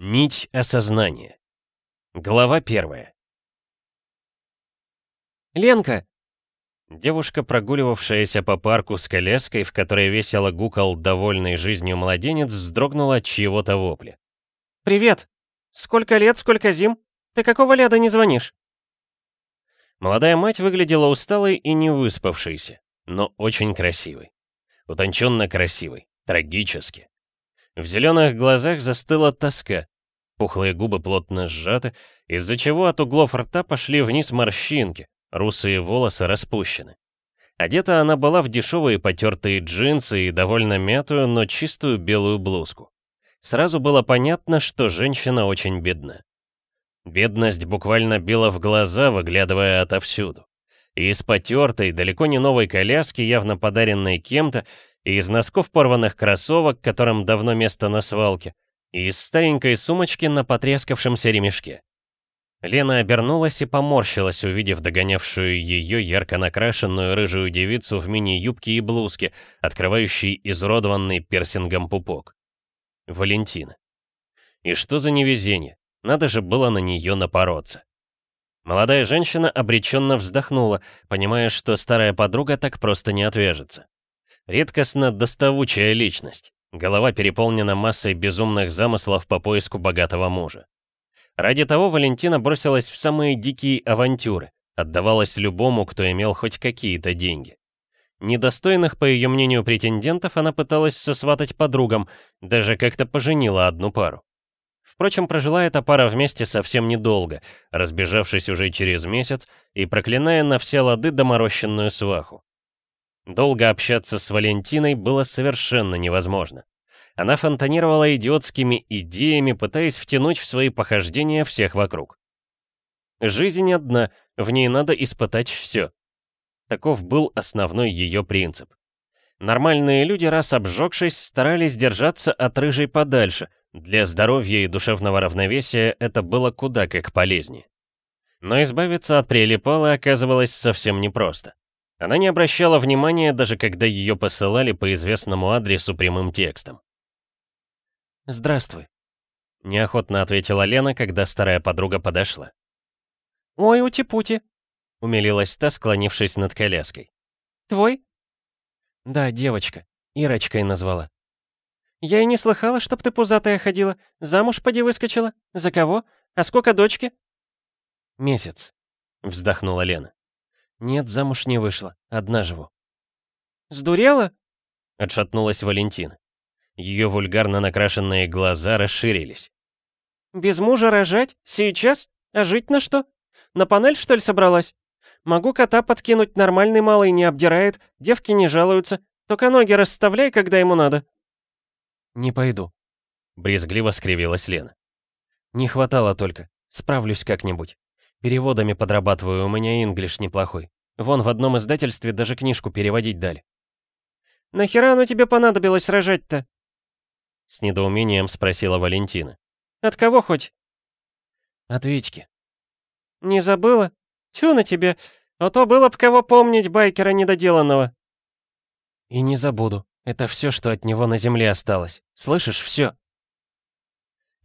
Нить осознания. Глава первая. «Ленка!» Девушка, прогуливавшаяся по парку с коляской, в которой весело гукал довольный жизнью младенец, вздрогнула от чьего-то вопля. «Привет! Сколько лет, сколько зим? Ты какого ляда не звонишь?» Молодая мать выглядела усталой и не выспавшейся, но очень красивой. Утонченно красивой, трагически. В зеленых глазах застыла тоска. Пухлые губы плотно сжаты, из-за чего от углов рта пошли вниз морщинки, русые волосы распущены. Одета она была в дешевые потертые джинсы и довольно мятую, но чистую белую блузку. Сразу было понятно, что женщина очень бедна. Бедность буквально била в глаза, выглядывая отовсюду. И из потертой, далеко не новой коляски, явно подаренной кем-то, и из носков порванных кроссовок, которым давно место на свалке, и из старенькой сумочки на потрескавшемся ремешке. Лена обернулась и поморщилась, увидев догонявшую ее ярко накрашенную рыжую девицу в мини-юбке и блузке, открывающей изуродованный пирсингом пупок. Валентина. И что за невезение? Надо же было на нее напороться. Молодая женщина обреченно вздохнула, понимая, что старая подруга так просто не отвяжется. Редкостно доставучая личность. Голова переполнена массой безумных замыслов по поиску богатого мужа. Ради того Валентина бросилась в самые дикие авантюры, отдавалась любому, кто имел хоть какие-то деньги. Недостойных, по ее мнению, претендентов она пыталась сосватать подругам, даже как-то поженила одну пару. Впрочем, прожила эта пара вместе совсем недолго, разбежавшись уже через месяц и проклиная на все лады доморощенную сваху. Долго общаться с Валентиной было совершенно невозможно. Она фонтанировала идиотскими идеями, пытаясь втянуть в свои похождения всех вокруг. Жизнь одна, в ней надо испытать все. Таков был основной ее принцип. Нормальные люди, раз обжегшись, старались держаться от рыжей подальше. Для здоровья и душевного равновесия это было куда как полезнее. Но избавиться от прилипала оказывалось совсем непросто. Она не обращала внимания, даже когда ее посылали по известному адресу прямым текстом. «Здравствуй», — неохотно ответила Лена, когда старая подруга подошла. «Ой, ути-пути», — умилилась та, склонившись над коляской. «Твой?» «Да, девочка. Ирочкой назвала». «Я и не слыхала, чтоб ты пузатая ходила. Замуж поди выскочила. За кого? А сколько дочки?» «Месяц», — вздохнула Лена. «Нет, замуж не вышла. Одна живу». «Сдурела?» — отшатнулась Валентина. Ее вульгарно накрашенные глаза расширились. «Без мужа рожать? Сейчас? А жить на что? На панель, что ли, собралась? Могу кота подкинуть, нормальный малый не обдирает, девки не жалуются. Только ноги расставляй, когда ему надо». «Не пойду», — брезгливо скривилась Лена. «Не хватало только. Справлюсь как-нибудь. Переводами подрабатываю, у меня инглиш неплохой. Вон в одном издательстве даже книжку переводить дали». «Нахера оно тебе понадобилось рожать-то?» С недоумением спросила Валентина. «От кого хоть?» «От Витьки». «Не забыла? Тьфу на тебе, а то было б кого помнить байкера недоделанного». «И не забуду. Это все, что от него на земле осталось. Слышишь, все?»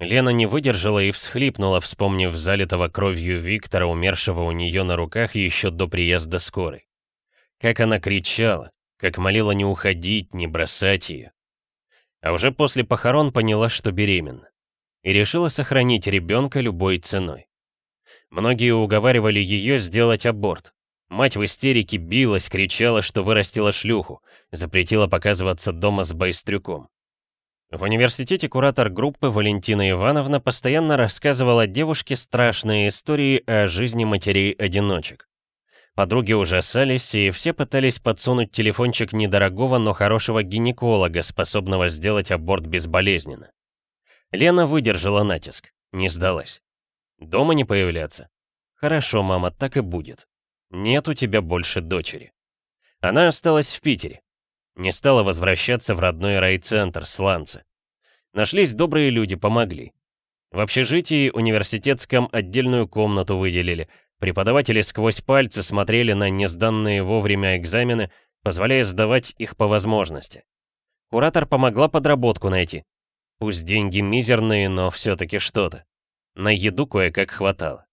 Лена не выдержала и всхлипнула, вспомнив залитого кровью Виктора, умершего у нее на руках еще до приезда скорой. Как она кричала, как молила не уходить, не бросать ее. А уже после похорон поняла, что беременна. И решила сохранить ребенка любой ценой. Многие уговаривали ее сделать аборт. Мать в истерике билась, кричала, что вырастила шлюху, запретила показываться дома с байстрюком. В университете куратор группы Валентина Ивановна постоянно рассказывала девушке страшные истории о жизни матерей-одиночек. Подруги ужасались, и все пытались подсунуть телефончик недорогого, но хорошего гинеколога, способного сделать аборт безболезненно. Лена выдержала натиск, не сдалась. Дома не появляться? Хорошо, мама, так и будет. Нет у тебя больше дочери. Она осталась в Питере. Не стала возвращаться в родной райцентр, Сланцы. Нашлись добрые люди, помогли. В общежитии университетском отдельную комнату выделили. Преподаватели сквозь пальцы смотрели на несданные вовремя экзамены, позволяя сдавать их по возможности. Куратор помогла подработку найти. Пусть деньги мизерные, но все-таки что-то. На еду кое-как хватало.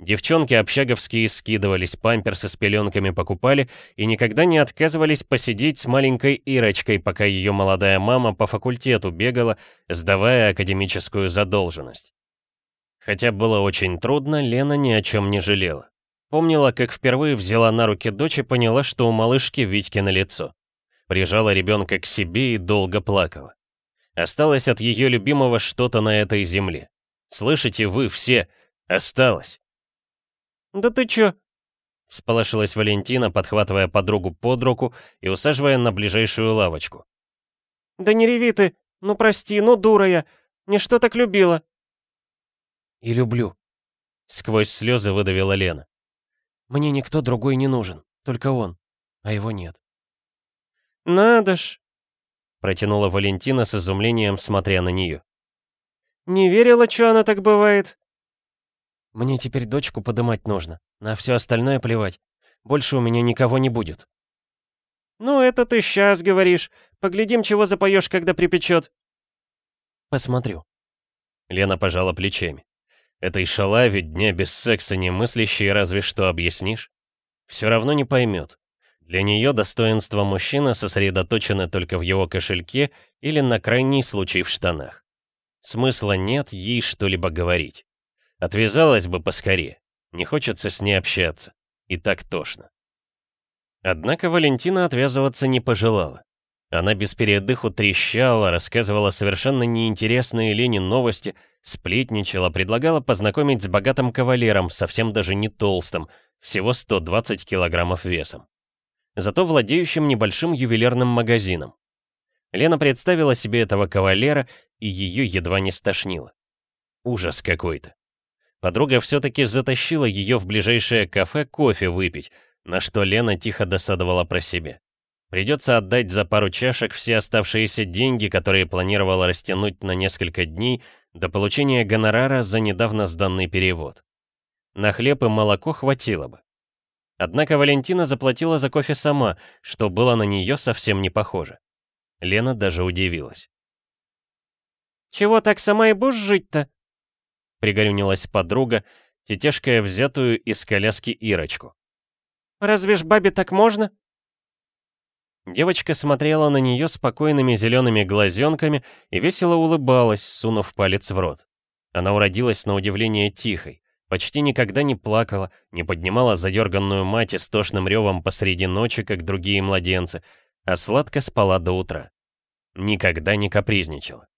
Девчонки общаговские скидывались, памперсы с пеленками покупали и никогда не отказывались посидеть с маленькой Ирочкой, пока ее молодая мама по факультету бегала, сдавая академическую задолженность. Хотя было очень трудно, Лена ни о чем не жалела. Помнила, как впервые взяла на руки дочь и поняла, что у малышки Витьки на лицо. Прижала ребенка к себе и долго плакала. Осталось от ее любимого что-то на этой земле. Слышите вы все? Осталось. «Да ты чё?» — всполошилась Валентина, подхватывая подругу под руку и усаживая на ближайшую лавочку. «Да не реви ты! Ну прости, ну дура я! Не что так любила!» «И люблю!» — сквозь слезы выдавила Лена. «Мне никто другой не нужен, только он, а его нет». «Надо ж!» — протянула Валентина с изумлением, смотря на нее. «Не верила, что она так бывает?» Мне теперь дочку подымать нужно. На все остальное плевать. Больше у меня никого не будет. Ну, это ты сейчас говоришь. Поглядим, чего запоешь, когда припечет. Посмотрю. Лена пожала плечами. Этой шалаве дня без секса не мыслящей разве что объяснишь. Все равно не поймет. Для нее достоинство мужчины сосредоточено только в его кошельке или на крайний случай в штанах. Смысла нет ей что-либо говорить. Отвязалась бы поскорее. Не хочется с ней общаться. И так тошно. Однако Валентина отвязываться не пожелала. Она без передыху трещала, рассказывала совершенно неинтересные Лене новости, сплетничала, предлагала познакомить с богатым кавалером, совсем даже не толстым, всего 120 килограммов весом. Зато владеющим небольшим ювелирным магазином. Лена представила себе этого кавалера, и ее едва не стошнило. Ужас какой-то. Подруга все-таки затащила ее в ближайшее кафе кофе выпить, на что Лена тихо досадовала про себя. Придется отдать за пару чашек все оставшиеся деньги, которые планировала растянуть на несколько дней до получения гонорара за недавно сданный перевод. На хлеб и молоко хватило бы. Однако Валентина заплатила за кофе сама, что было на нее совсем не похоже. Лена даже удивилась. «Чего так сама и будешь жить-то?» Пригорюнилась подруга, тетешкая взятую из коляски Ирочку. «Разве ж бабе так можно?» Девочка смотрела на нее спокойными зелеными глазенками и весело улыбалась, сунув палец в рот. Она уродилась на удивление тихой, почти никогда не плакала, не поднимала задерганную мать истошным ревом посреди ночи, как другие младенцы, а сладко спала до утра. Никогда не капризничала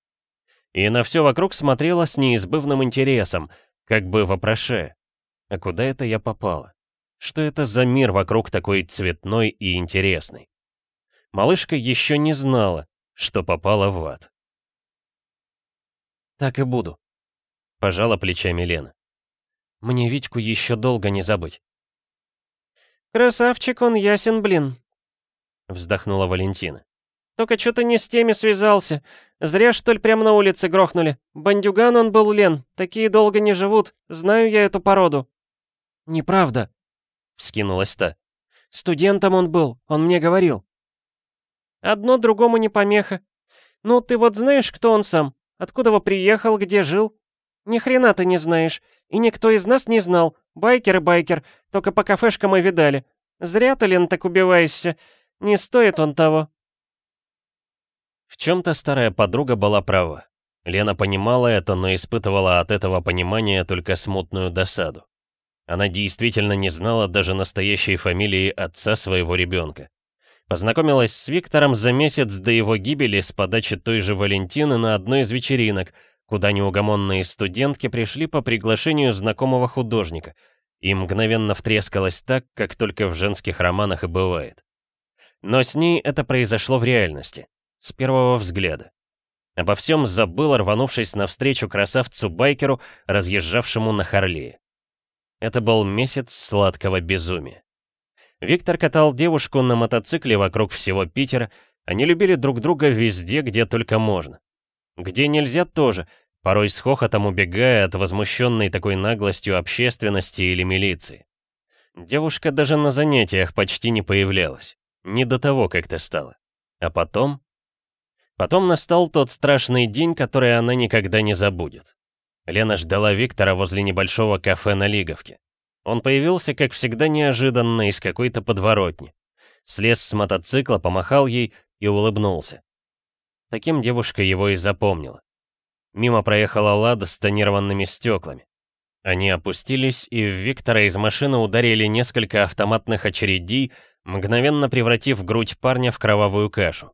и на все вокруг смотрела с неизбывным интересом, как бы вопрошая, а куда это я попала? Что это за мир вокруг такой цветной и интересный? Малышка еще не знала, что попала в ад. «Так и буду», — пожала плечами Лена. «Мне Витьку еще долго не забыть». «Красавчик он ясен, блин», — вздохнула Валентина. «Только что-то не с теми связался. Зря, что ли, прямо на улице грохнули. Бандюган он был, Лен. Такие долго не живут. Знаю я эту породу». «Неправда», — вскинулась та. «Студентом он был, он мне говорил». «Одно другому не помеха. Ну, ты вот знаешь, кто он сам? Откуда его приехал, где жил? Ни хрена ты не знаешь. И никто из нас не знал. Байкер и байкер. Только по кафешкам и видали. Зря ты, Лен, так убиваешься. Не стоит он того». В чем-то старая подруга была права. Лена понимала это, но испытывала от этого понимания только смутную досаду. Она действительно не знала даже настоящей фамилии отца своего ребенка. Познакомилась с Виктором за месяц до его гибели с подачи той же Валентины на одной из вечеринок, куда неугомонные студентки пришли по приглашению знакомого художника, и мгновенно втрескалась так, как только в женских романах и бывает. Но с ней это произошло в реальности. С первого взгляда. Обо всем забыл, рванувшись навстречу красавцу-байкеру, разъезжавшему на Харлее. Это был месяц сладкого безумия. Виктор катал девушку на мотоцикле вокруг всего Питера, они любили друг друга везде, где только можно. Где нельзя тоже, порой с хохотом убегая от возмущенной такой наглостью общественности или милиции. Девушка даже на занятиях почти не появлялась. Не до того как-то стало. А потом Потом настал тот страшный день, который она никогда не забудет. Лена ждала Виктора возле небольшого кафе на Лиговке. Он появился, как всегда, неожиданно из какой-то подворотни. Слез с мотоцикла, помахал ей и улыбнулся. Таким девушка его и запомнила. Мимо проехала Лада с тонированными стеклами. Они опустились, и в Виктора из машины ударили несколько автоматных очередей, мгновенно превратив грудь парня в кровавую кашу.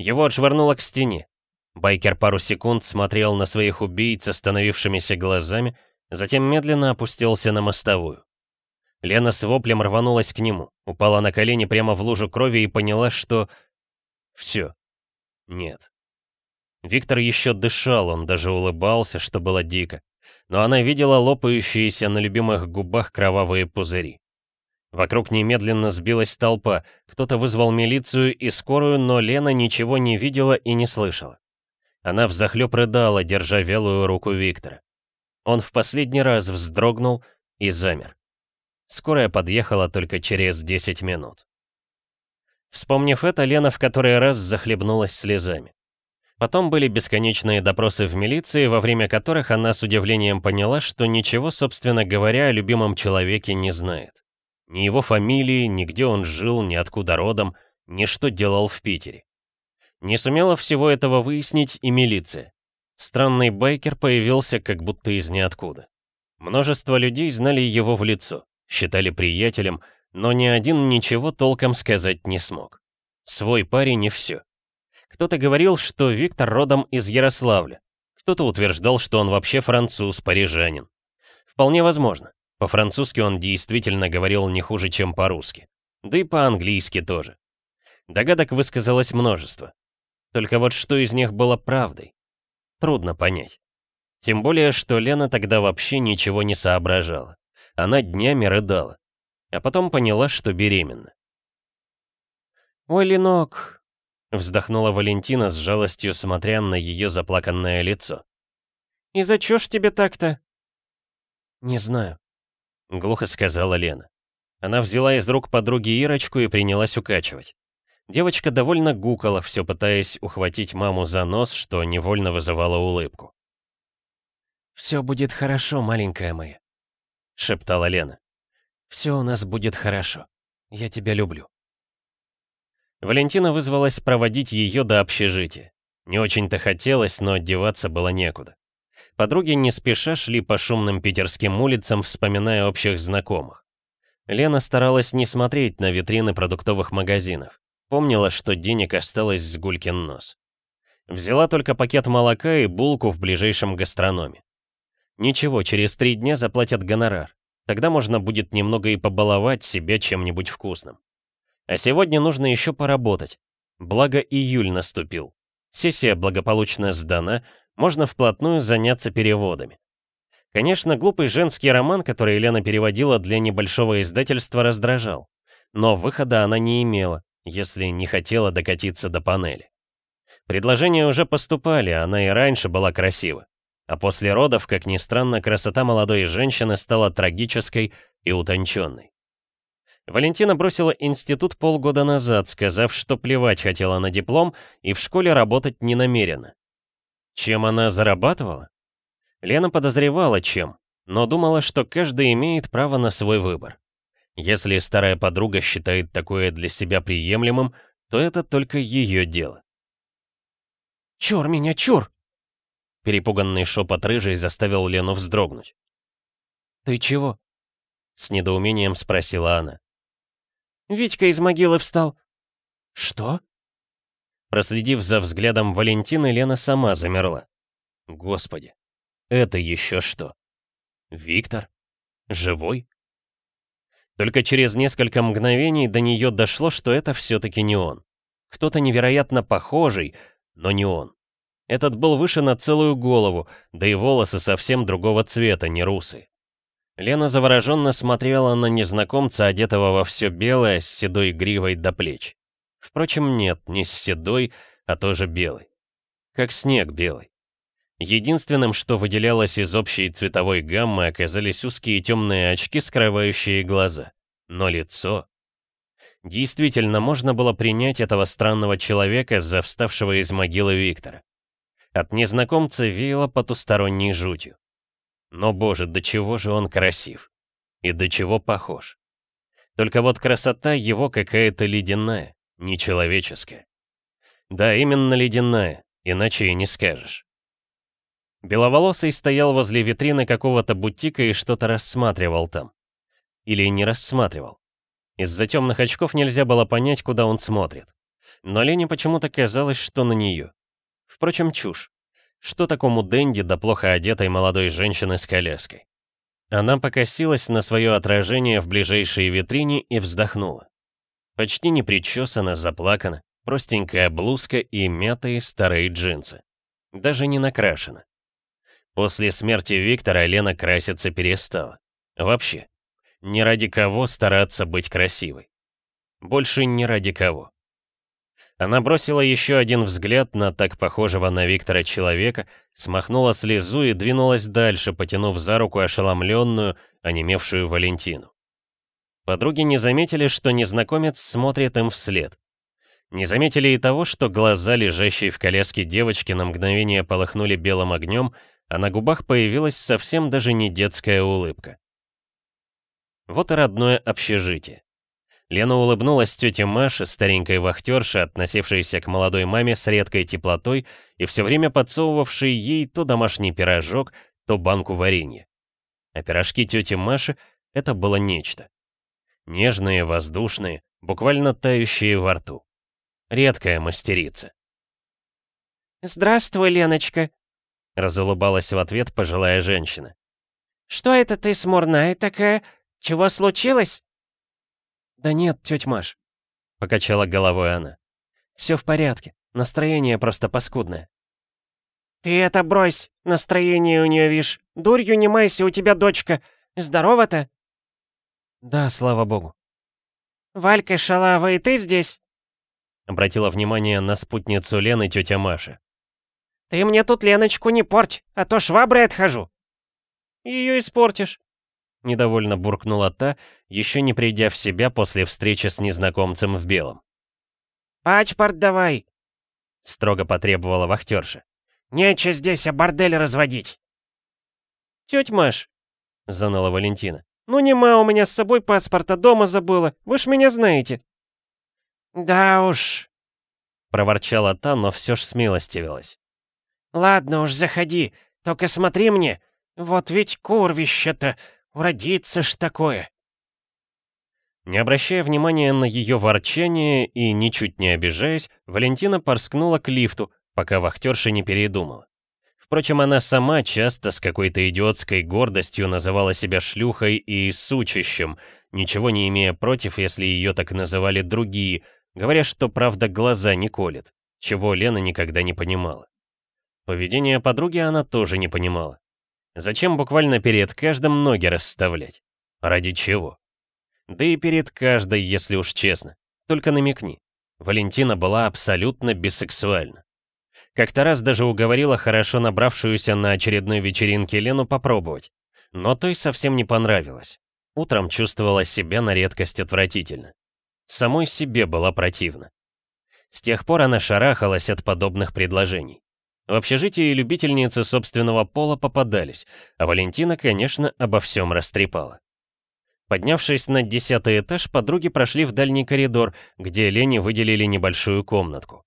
Его отшвырнуло к стене. Байкер пару секунд смотрел на своих убийц остановившимися глазами, затем медленно опустился на мостовую. Лена с воплем рванулась к нему, упала на колени прямо в лужу крови и поняла, что... Все. Нет. Виктор еще дышал, он даже улыбался, что было дико. Но она видела лопающиеся на любимых губах кровавые пузыри. Вокруг немедленно сбилась толпа, кто-то вызвал милицию и скорую, но Лена ничего не видела и не слышала. Она взахлёб рыдала, держа велую руку Виктора. Он в последний раз вздрогнул и замер. Скорая подъехала только через 10 минут. Вспомнив это, Лена в который раз захлебнулась слезами. Потом были бесконечные допросы в милиции, во время которых она с удивлением поняла, что ничего, собственно говоря, о любимом человеке не знает. Ни его фамилии, ни где он жил, ни откуда родом, ни что делал в Питере. Не сумела всего этого выяснить и милиция. Странный байкер появился как будто из ниоткуда. Множество людей знали его в лицо, считали приятелем, но ни один ничего толком сказать не смог. Свой парень и все. Кто-то говорил, что Виктор родом из Ярославля. Кто-то утверждал, что он вообще француз, парижанин. Вполне возможно. По-французски он действительно говорил не хуже, чем по-русски. Да и по-английски тоже. Догадок высказалось множество. Только вот что из них было правдой? Трудно понять. Тем более, что Лена тогда вообще ничего не соображала. Она днями рыдала. А потом поняла, что беременна. «Ой, Ленок!» — вздохнула Валентина с жалостью, смотря на ее заплаканное лицо. «И за ж тебе так-то?» «Не знаю», — глухо сказала Лена. Она взяла из рук подруги Ирочку и принялась укачивать. Девочка довольно гукала, все пытаясь ухватить маму за нос, что невольно вызывало улыбку. «Все будет хорошо, маленькая моя», — шептала Лена. «Все у нас будет хорошо. Я тебя люблю». Валентина вызвалась проводить ее до общежития. Не очень-то хотелось, но одеваться было некуда. Подруги не спеша шли по шумным питерским улицам, вспоминая общих знакомых. Лена старалась не смотреть на витрины продуктовых магазинов. Помнила, что денег осталось с гулькин нос. Взяла только пакет молока и булку в ближайшем гастрономе. Ничего, через три дня заплатят гонорар. Тогда можно будет немного и побаловать себя чем-нибудь вкусным. А сегодня нужно еще поработать. Благо июль наступил. Сессия благополучно сдана, можно вплотную заняться переводами. Конечно, глупый женский роман, который Елена переводила для небольшого издательства, раздражал. Но выхода она не имела, если не хотела докатиться до панели. Предложения уже поступали, она и раньше была красива. А после родов, как ни странно, красота молодой женщины стала трагической и утонченной. Валентина бросила институт полгода назад, сказав, что плевать хотела на диплом и в школе работать не намерена. Чем она зарабатывала? Лена подозревала, чем, но думала, что каждый имеет право на свой выбор. Если старая подруга считает такое для себя приемлемым, то это только ее дело. «Чур меня, чур!» Перепуганный шепот рыжий заставил Лену вздрогнуть. «Ты чего?» С недоумением спросила она. «Витька из могилы встал». «Что?» Проследив за взглядом Валентины, Лена сама замерла. Господи, это еще что? Виктор? Живой? Только через несколько мгновений до нее дошло, что это все-таки не он. Кто-то невероятно похожий, но не он. Этот был выше на целую голову, да и волосы совсем другого цвета, не русые. Лена завороженно смотрела на незнакомца, одетого во все белое, с седой гривой до плеч. Впрочем, нет, не седой, а тоже белый. Как снег белый. Единственным, что выделялось из общей цветовой гаммы, оказались узкие темные очки, скрывающие глаза. Но лицо... Действительно, можно было принять этого странного человека за вставшего из могилы Виктора. От незнакомца веяло потусторонней жутью. Но, боже, до чего же он красив. И до чего похож. Только вот красота его какая-то ледяная, нечеловеческая. Да, именно ледяная, иначе и не скажешь. Беловолосый стоял возле витрины какого-то бутика и что-то рассматривал там. Или не рассматривал. Из-за темных очков нельзя было понять, куда он смотрит. Но Лене почему-то казалось, что на нее. Впрочем, чушь. Что такому Дэнди да плохо одетой молодой женщины с коляской? Она покосилась на свое отражение в ближайшей витрине и вздохнула. Почти не причесана, заплакана, простенькая блузка и мятые старые джинсы. Даже не накрашена. После смерти Виктора Лена краситься перестала. Вообще. Не ради кого стараться быть красивой. Больше не ради кого. Она бросила еще один взгляд на так похожего на Виктора человека, смахнула слезу и двинулась дальше, потянув за руку ошеломленную, онемевшую Валентину. Подруги не заметили, что незнакомец смотрит им вслед. Не заметили и того, что глаза, лежащие в коляске девочки, на мгновение полыхнули белым огнем, а на губах появилась совсем даже не детская улыбка. Вот и родное общежитие. Лена улыбнулась тете Маше, старенькой вахтерше, относившейся к молодой маме с редкой теплотой и все время подсовывавшей ей то домашний пирожок, то банку варенья. А пирожки тети Маши — это было нечто. Нежные, воздушные, буквально тающие во рту. Редкая мастерица. «Здравствуй, Леночка», — разулыбалась в ответ пожилая женщина. «Что это ты смурная такая? Чего случилось?» «Да нет, тетя Маш», — покачала головой она. «Все в порядке, настроение просто паскудное». «Ты это брось, настроение у нее, вишь. Дурью не майся, у тебя дочка. Здорова-то?» «Да, слава богу». «Валька Шалава, и ты здесь?» Обратила внимание на спутницу Лены тетя Маша. «Ты мне тут Леночку не порть, а то шваброй отхожу». «Ее испортишь», — недовольно буркнула та, еще не придя в себя после встречи с незнакомцем в белом. «Пачпорт давай!» — строго потребовала вахтерша. «Нече здесь, а бордель разводить!» «Теть Маш!» — заныла Валентина. «Ну нема у меня с собой паспорта, дома забыла, вы ж меня знаете!» «Да уж!» — проворчала та, но все ж смилостивилась. «Ладно уж, заходи, только смотри мне, вот ведь курвище-то, Уродиться ж такое!» Не обращая внимания на ее ворчание и ничуть не обижаясь, Валентина порскнула к лифту, пока вахтерша не передумала. Впрочем, она сама часто с какой-то идиотской гордостью называла себя шлюхой и сучищем, ничего не имея против, если ее так называли другие, говоря, что правда глаза не колет, чего Лена никогда не понимала. Поведение подруги она тоже не понимала. Зачем буквально перед каждым ноги расставлять? Ради чего? Да и перед каждой, если уж честно. Только намекни. Валентина была абсолютно бисексуальна. Как-то раз даже уговорила хорошо набравшуюся на очередной вечеринке Лену попробовать. Но той совсем не понравилось. Утром чувствовала себя на редкость отвратительно. Самой себе была противна. С тех пор она шарахалась от подобных предложений. В общежитии любительницы собственного пола попадались, а Валентина, конечно, обо всем растрепала. Поднявшись на десятый этаж, подруги прошли в дальний коридор, где Лене выделили небольшую комнатку.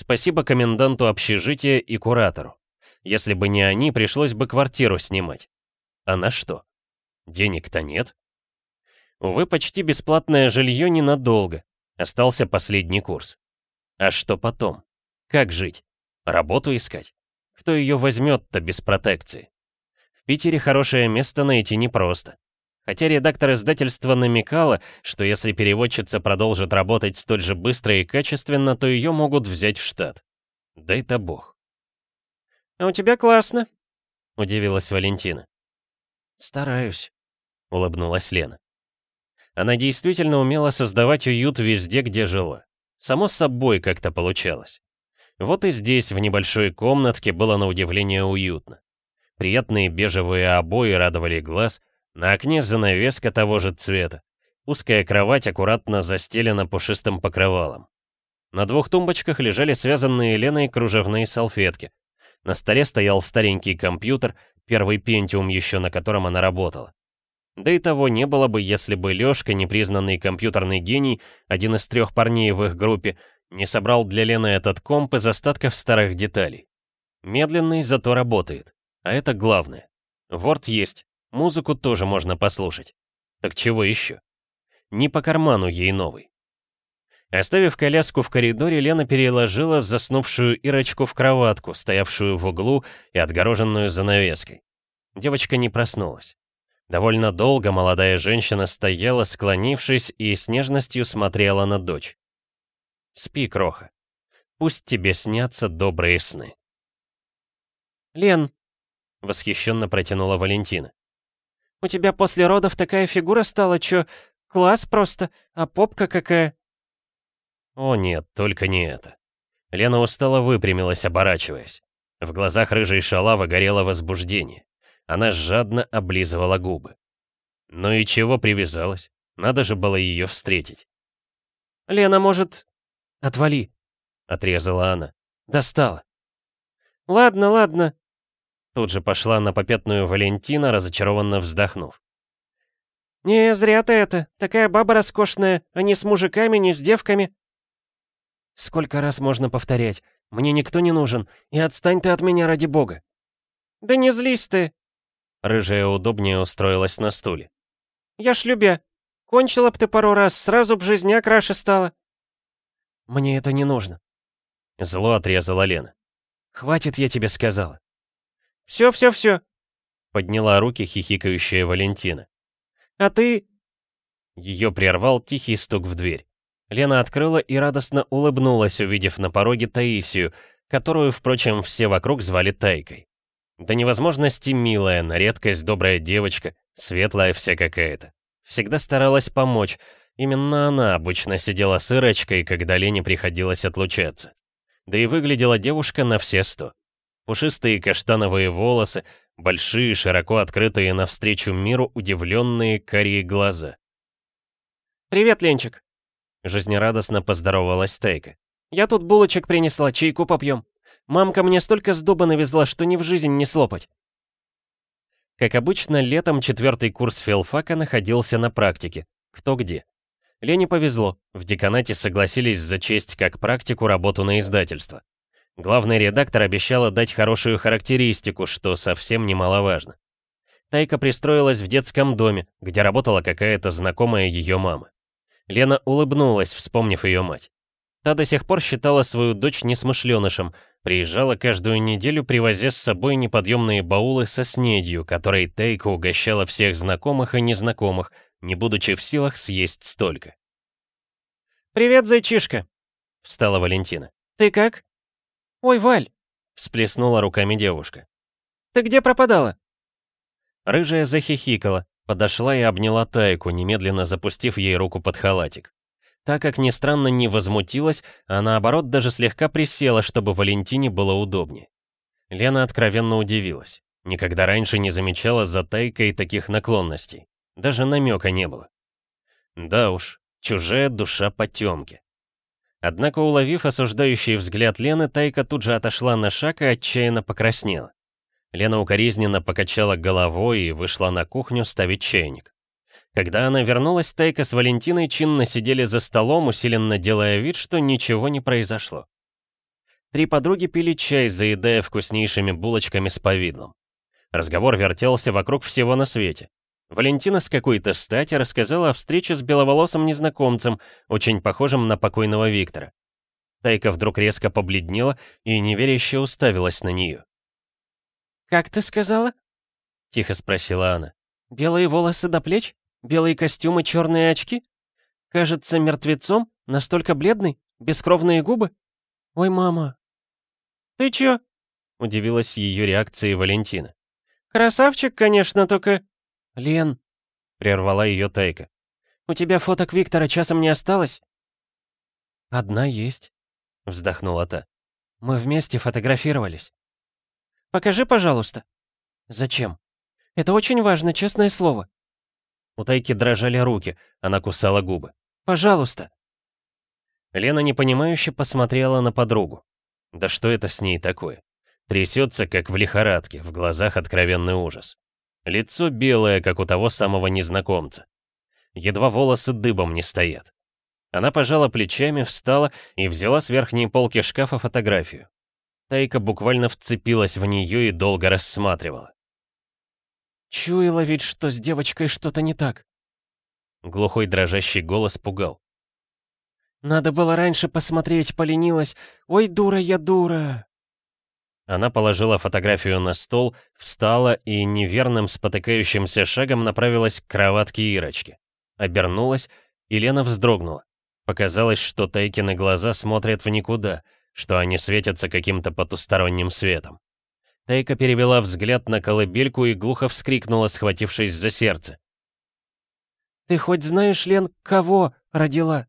Спасибо коменданту общежития и куратору. Если бы не они, пришлось бы квартиру снимать. А на что? Денег-то нет. Увы, почти бесплатное жилье ненадолго. Остался последний курс. А что потом? Как жить? Работу искать? Кто ее возьмет-то без протекции? В Питере хорошее место найти непросто. Хотя редактор издательства намекала, что если переводчица продолжит работать столь же быстро и качественно, то ее могут взять в штат. Дай-то бог. «А у тебя классно», — удивилась Валентина. «Стараюсь», — улыбнулась Лена. Она действительно умела создавать уют везде, где жила. Само собой как-то получалось. Вот и здесь, в небольшой комнатке, было на удивление уютно. Приятные бежевые обои радовали глаз, на окне занавеска того же цвета. Узкая кровать аккуратно застелена пушистым покрывалом. На двух тумбочках лежали связанные Леной кружевные салфетки. На столе стоял старенький компьютер, первый пентиум еще на котором она работала. Да и того не было бы, если бы Лёшка, непризнанный компьютерный гений, один из трех парней в их группе, не собрал для Лены этот комп из остатков старых деталей. Медленный, зато работает. А это главное. Word есть, музыку тоже можно послушать. Так чего еще? Не по карману ей новый. Оставив коляску в коридоре, Лена переложила заснувшую Ирочку в кроватку, стоявшую в углу и отгороженную занавеской. Девочка не проснулась. Довольно долго молодая женщина стояла, склонившись, и с нежностью смотрела на дочь. «Спи, кроха. Пусть тебе снятся добрые сны». «Лен», — восхищенно протянула Валентина. «У тебя после родов такая фигура стала, чё, класс просто, а попка какая?» О нет, только не это. Лена устало выпрямилась, оборачиваясь. В глазах рыжей шалавы горело возбуждение. Она жадно облизывала губы. Ну и чего привязалась? Надо же было ее встретить. «Лена, может...» «Отвали!» — отрезала она. «Достала!» «Ладно, ладно!» Тут же пошла на попятную Валентина, разочарованно вздохнув. «Не, зря ты это. Такая баба роскошная, а не с мужиками, не с девками. Сколько раз можно повторять? Мне никто не нужен, и отстань ты от меня ради бога. Да не злись ты. Рыжая удобнее устроилась на стуле. Я ж любя. Кончила б ты пару раз, сразу б жизня краше стала. Мне это не нужно. Зло отрезала Лена. Хватит, я тебе сказала. Все, все, все. Подняла руки хихикающая Валентина. А ты... Ее прервал тихий стук в дверь. Лена открыла и радостно улыбнулась, увидев на пороге Таисию, которую, впрочем, все вокруг звали Тайкой. До невозможности милая, на редкость добрая девочка, светлая вся какая-то. Всегда старалась помочь. Именно она обычно сидела с Ирочкой, когда Лене приходилось отлучаться. Да и выглядела девушка на все сто. Пушистые каштановые волосы, большие, широко открытые навстречу миру удивленные карие глаза. «Привет, Ленчик!» Жизнерадостно поздоровалась Тейка. «Я тут булочек принесла, чайку попьем. Мамка мне столько сдоба навезла, что ни в жизнь не слопать». Как обычно, летом четвертый курс филфака находился на практике. Кто где. Лене повезло, в деканате согласились зачесть как практику работу на издательство. Главный редактор обещала дать хорошую характеристику, что совсем немаловажно. Тайка пристроилась в детском доме, где работала какая-то знакомая ее мамы. Лена улыбнулась, вспомнив ее мать. Та до сих пор считала свою дочь несмышленышем, приезжала каждую неделю, привозя с собой неподъемные баулы со снедью, которой Тейка угощала всех знакомых и незнакомых, не будучи в силах съесть столько. «Привет, зайчишка!» — встала Валентина. «Ты как?» «Ой, Валь!» — всплеснула руками девушка. «Ты где пропадала?» Рыжая захихикала, Подошла и обняла Тайку, немедленно запустив ей руку под халатик. Так как ни странно не возмутилась, а наоборот даже слегка присела, чтобы Валентине было удобнее. Лена откровенно удивилась. Никогда раньше не замечала за Тайкой таких наклонностей. Даже намека не было. Да уж, чужая душа потемки. Однако, уловив осуждающий взгляд Лены, Тайка тут же отошла на шаг и отчаянно покраснела. Лена укоризненно покачала головой и вышла на кухню ставить чайник. Когда она вернулась, Тайка с Валентиной чинно сидели за столом, усиленно делая вид, что ничего не произошло. Три подруги пили чай, заедая вкуснейшими булочками с повидлом. Разговор вертелся вокруг всего на свете. Валентина с какой-то стати рассказала о встрече с беловолосым незнакомцем, очень похожим на покойного Виктора. Тайка вдруг резко побледнела и неверяще уставилась на нее. «Как ты сказала?» — тихо спросила она. «Белые волосы до плеч? Белые костюмы, черные очки? Кажется, мертвецом? Настолько бледный? Бескровные губы? Ой, мама!» «Ты чё?» — удивилась ее реакцией Валентина. «Красавчик, конечно, только...» «Лен!» — прервала ее Тайка. «У тебя фоток Виктора часом не осталось?» «Одна есть», — вздохнула та. «Мы вместе фотографировались». Покажи, пожалуйста». «Зачем?» «Это очень важно, честное слово». У Тайки дрожали руки, она кусала губы. «Пожалуйста!» Лена непонимающе посмотрела на подругу. Да что это с ней такое? Трясется, как в лихорадке, в глазах откровенный ужас. Лицо белое, как у того самого незнакомца. Едва волосы дыбом не стоят. Она пожала плечами, встала и взяла с верхней полки шкафа фотографию. Тайка буквально вцепилась в нее и долго рассматривала. «Чуяла ведь, что с девочкой что-то не так». Глухой дрожащий голос пугал. «Надо было раньше посмотреть, поленилась. Ой, дура я, дура!» Она положила фотографию на стол, встала и неверным спотыкающимся шагом направилась к кроватке Ирочки. Обернулась, и Лена вздрогнула. Показалось, что Тайкины глаза смотрят в никуда, что они светятся каким-то потусторонним светом. Тайка перевела взгляд на колыбельку и глухо вскрикнула, схватившись за сердце. «Ты хоть знаешь, Лен, кого родила?»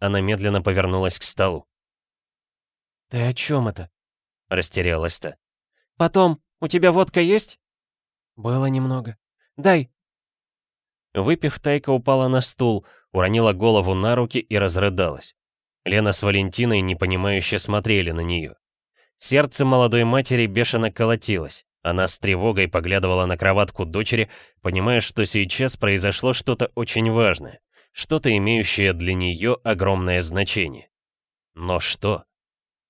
Она медленно повернулась к столу. «Ты о чем это?» — растерялась-то. «Потом, у тебя водка есть?» «Было немного. Дай». Выпив, Тайка упала на стул, уронила голову на руки и разрыдалась. Лена с Валентиной непонимающе смотрели на нее. Сердце молодой матери бешено колотилось. Она с тревогой поглядывала на кроватку дочери, понимая, что сейчас произошло что-то очень важное, что-то имеющее для нее огромное значение. Но что?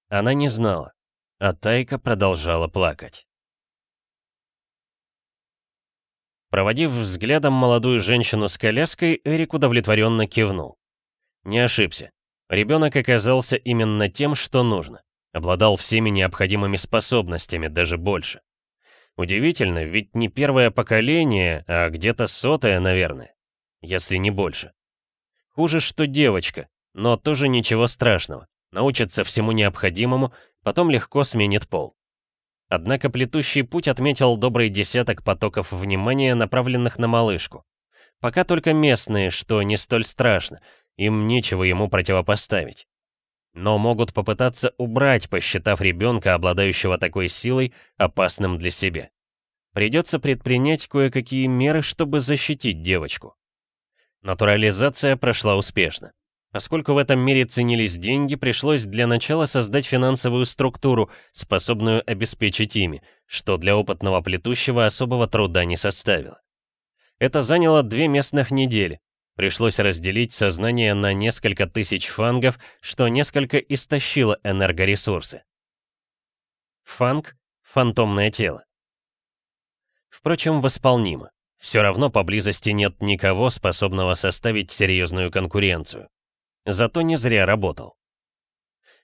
Она не знала, а Тайка продолжала плакать. Проводив взглядом молодую женщину с коляской, Эрик удовлетворенно кивнул. Не ошибся. Ребенок оказался именно тем, что нужно. Обладал всеми необходимыми способностями, даже больше. Удивительно, ведь не первое поколение, а где-то сотое, наверное. Если не больше. Хуже, что девочка, но тоже ничего страшного. Научится всему необходимому, потом легко сменит пол. Однако плетущий путь отметил добрый десяток потоков внимания, направленных на малышку. Пока только местные, что не столь страшно, им нечего ему противопоставить. Но могут попытаться убрать, посчитав ребенка, обладающего такой силой, опасным для себя. Придется предпринять кое-какие меры, чтобы защитить девочку. Натурализация прошла успешно. Поскольку в этом мире ценились деньги, пришлось для начала создать финансовую структуру, способную обеспечить ими, что для опытного плетущего особого труда не составило. Это заняло две местных недели. Пришлось разделить сознание на несколько тысяч фангов, что несколько истощило энергоресурсы. Фанг — фантомное тело. Впрочем, восполнимо. Все равно поблизости нет никого, способного составить серьезную конкуренцию. Зато не зря работал.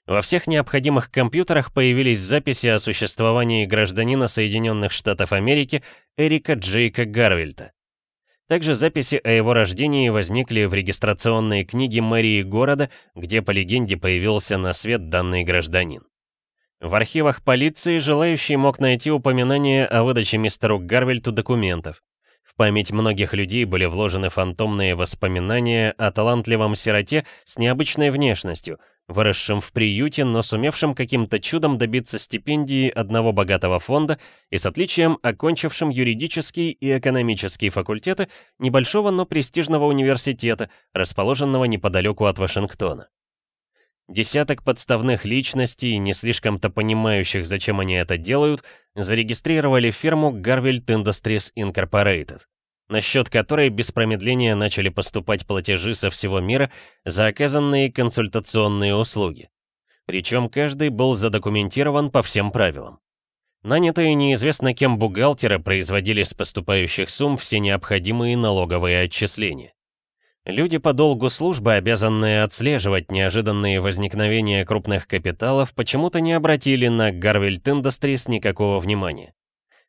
Во всех необходимых компьютерах появились записи о существовании гражданина Соединенных Штатов Америки Эрика Джейка Гарвельта. Также записи о его рождении возникли в регистрационной книге мэрии города, где по легенде появился на свет данный гражданин. В архивах полиции желающий мог найти упоминание о выдаче мистеру Гарвельту документов. В память многих людей были вложены фантомные воспоминания о талантливом сироте с необычной внешностью, выросшем в приюте, но сумевшем каким-то чудом добиться стипендии одного богатого фонда и с отличием окончившем юридический и экономический факультеты небольшого, но престижного университета, расположенного неподалеку от Вашингтона. Десяток подставных личностей, не слишком-то понимающих, зачем они это делают, зарегистрировали фирму Garvelt Industries Incorporated, на счет которой без промедления начали поступать платежи со всего мира за оказанные консультационные услуги. Причем каждый был задокументирован по всем правилам. Нанятые неизвестно кем бухгалтеры производили с поступающих сумм все необходимые налоговые отчисления. Люди по долгу службы, обязанные отслеживать неожиданные возникновения крупных капиталов, почему-то не обратили на Гарвельт Industries никакого внимания.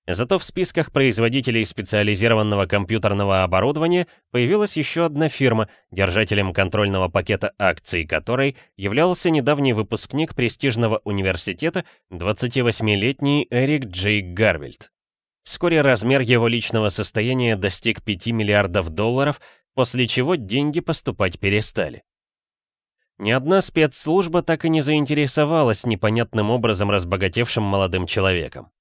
Зато в списках производителей специализированного компьютерного оборудования появилась еще одна фирма, держателем контрольного пакета акций которой являлся недавний выпускник престижного университета 28-летний Эрик Джей Гарвельд. Вскоре размер его личного состояния достиг 5 миллиардов долларов, после чего деньги поступать перестали. Ни одна спецслужба так и не заинтересовалась непонятным образом разбогатевшим молодым человеком.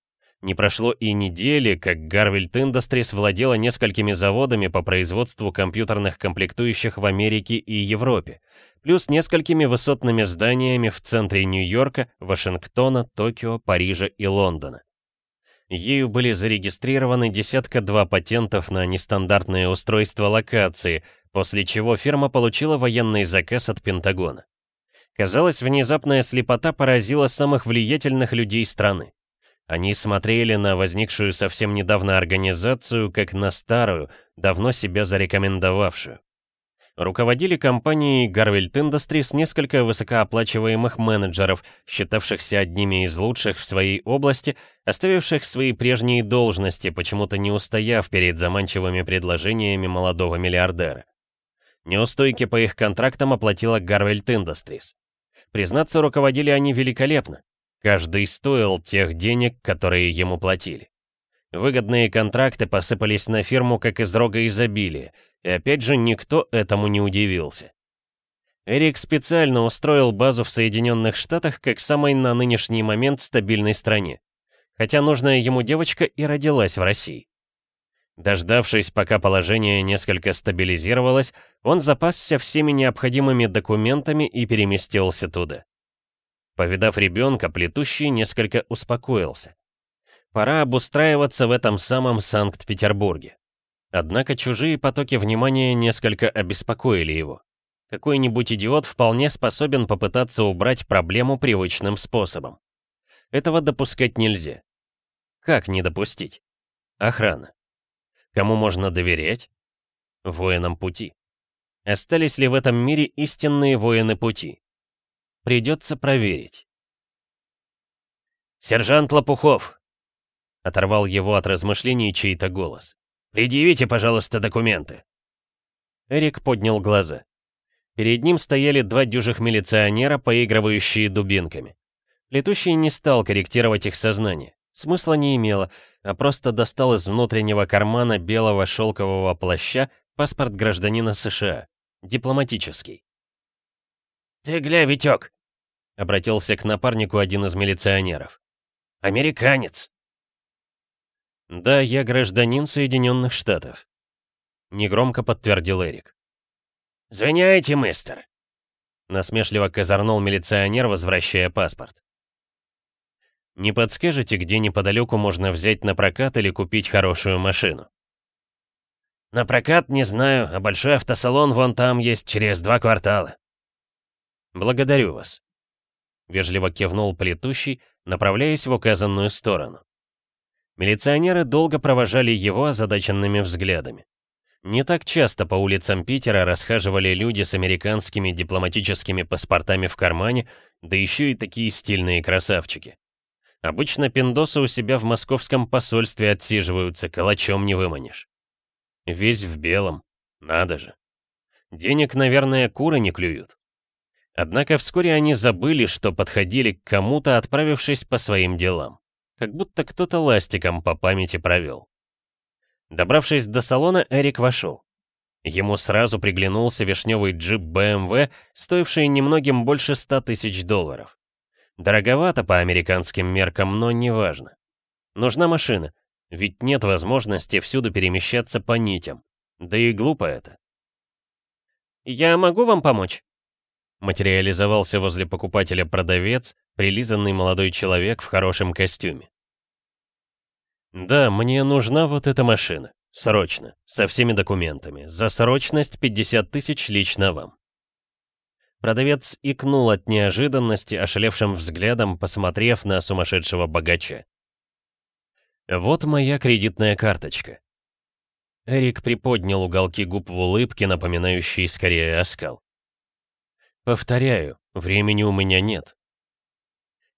Не прошло и недели, как Гарвельд Industries владела несколькими заводами по производству компьютерных комплектующих в Америке и Европе, плюс несколькими высотными зданиями в центре Нью-Йорка, Вашингтона, Токио, Парижа и Лондона. Ею были зарегистрированы десятка-два патентов на нестандартные устройства локации, после чего фирма получила военный заказ от Пентагона. Казалось, внезапная слепота поразила самых влиятельных людей страны. Они смотрели на возникшую совсем недавно организацию как на старую, давно себя зарекомендовавшую. Руководили компанией Garvelt Industries несколько высокооплачиваемых менеджеров, считавшихся одними из лучших в своей области, оставивших свои прежние должности, почему-то не устояв перед заманчивыми предложениями молодого миллиардера. Неустойки по их контрактам оплатила Garvelt Industries. Признаться, руководили они великолепно. Каждый стоил тех денег, которые ему платили. Выгодные контракты посыпались на фирму как из рога изобилия, и опять же никто этому не удивился. Эрик специально устроил базу в Соединенных Штатах как самой на нынешний момент стабильной стране, хотя нужная ему девочка и родилась в России. Дождавшись, пока положение несколько стабилизировалось, он запасся всеми необходимыми документами и переместился туда. Повидав ребенка, плетущий несколько успокоился. Пора обустраиваться в этом самом Санкт-Петербурге. Однако чужие потоки внимания несколько обеспокоили его. Какой-нибудь идиот вполне способен попытаться убрать проблему привычным способом. Этого допускать нельзя. Как не допустить? Охрана. Кому можно доверять? Воинам пути. Остались ли в этом мире истинные воины пути? Придется проверить. «Сержант Лопухов!» Оторвал его от размышлений чей-то голос. «Предъявите, пожалуйста, документы!» Эрик поднял глаза. Перед ним стояли два дюжих милиционера, поигрывающие дубинками. Летущий не стал корректировать их сознание. Смысла не имело, а просто достал из внутреннего кармана белого шелкового плаща паспорт гражданина США. Дипломатический. «Ты гля, Витёк!» — обратился к напарнику один из милиционеров. «Американец!» «Да, я гражданин Соединенных Штатов», — негромко подтвердил Эрик. «Звиняйте, мистер!» — насмешливо козырнул милиционер, возвращая паспорт. «Не подскажете, где неподалеку можно взять на прокат или купить хорошую машину?» «На прокат не знаю, а большой автосалон вон там есть через два квартала». «Благодарю вас», — вежливо кивнул плетущий, направляясь в указанную сторону. Милиционеры долго провожали его озадаченными взглядами. Не так часто по улицам Питера расхаживали люди с американскими дипломатическими паспортами в кармане, да еще и такие стильные красавчики. Обычно пиндосы у себя в московском посольстве отсиживаются, калачом не выманишь. Весь в белом, надо же. Денег, наверное, куры не клюют. Однако вскоре они забыли, что подходили к кому-то, отправившись по своим делам. Как будто кто-то ластиком по памяти провел. Добравшись до салона, Эрик вошел. Ему сразу приглянулся вишневый джип BMW, стоивший немногим больше 100 тысяч долларов. Дороговато по американским меркам, но неважно. Нужна машина, ведь нет возможности всюду перемещаться по нитям. Да и глупо это. «Я могу вам помочь?» Материализовался возле покупателя продавец, прилизанный молодой человек в хорошем костюме. «Да, мне нужна вот эта машина. Срочно. Со всеми документами. За срочность 50 тысяч лично вам». Продавец икнул от неожиданности, ошалевшим взглядом, посмотрев на сумасшедшего богача. «Вот моя кредитная карточка». Эрик приподнял уголки губ в улыбке, напоминающей скорее оскал. Повторяю, времени у меня нет.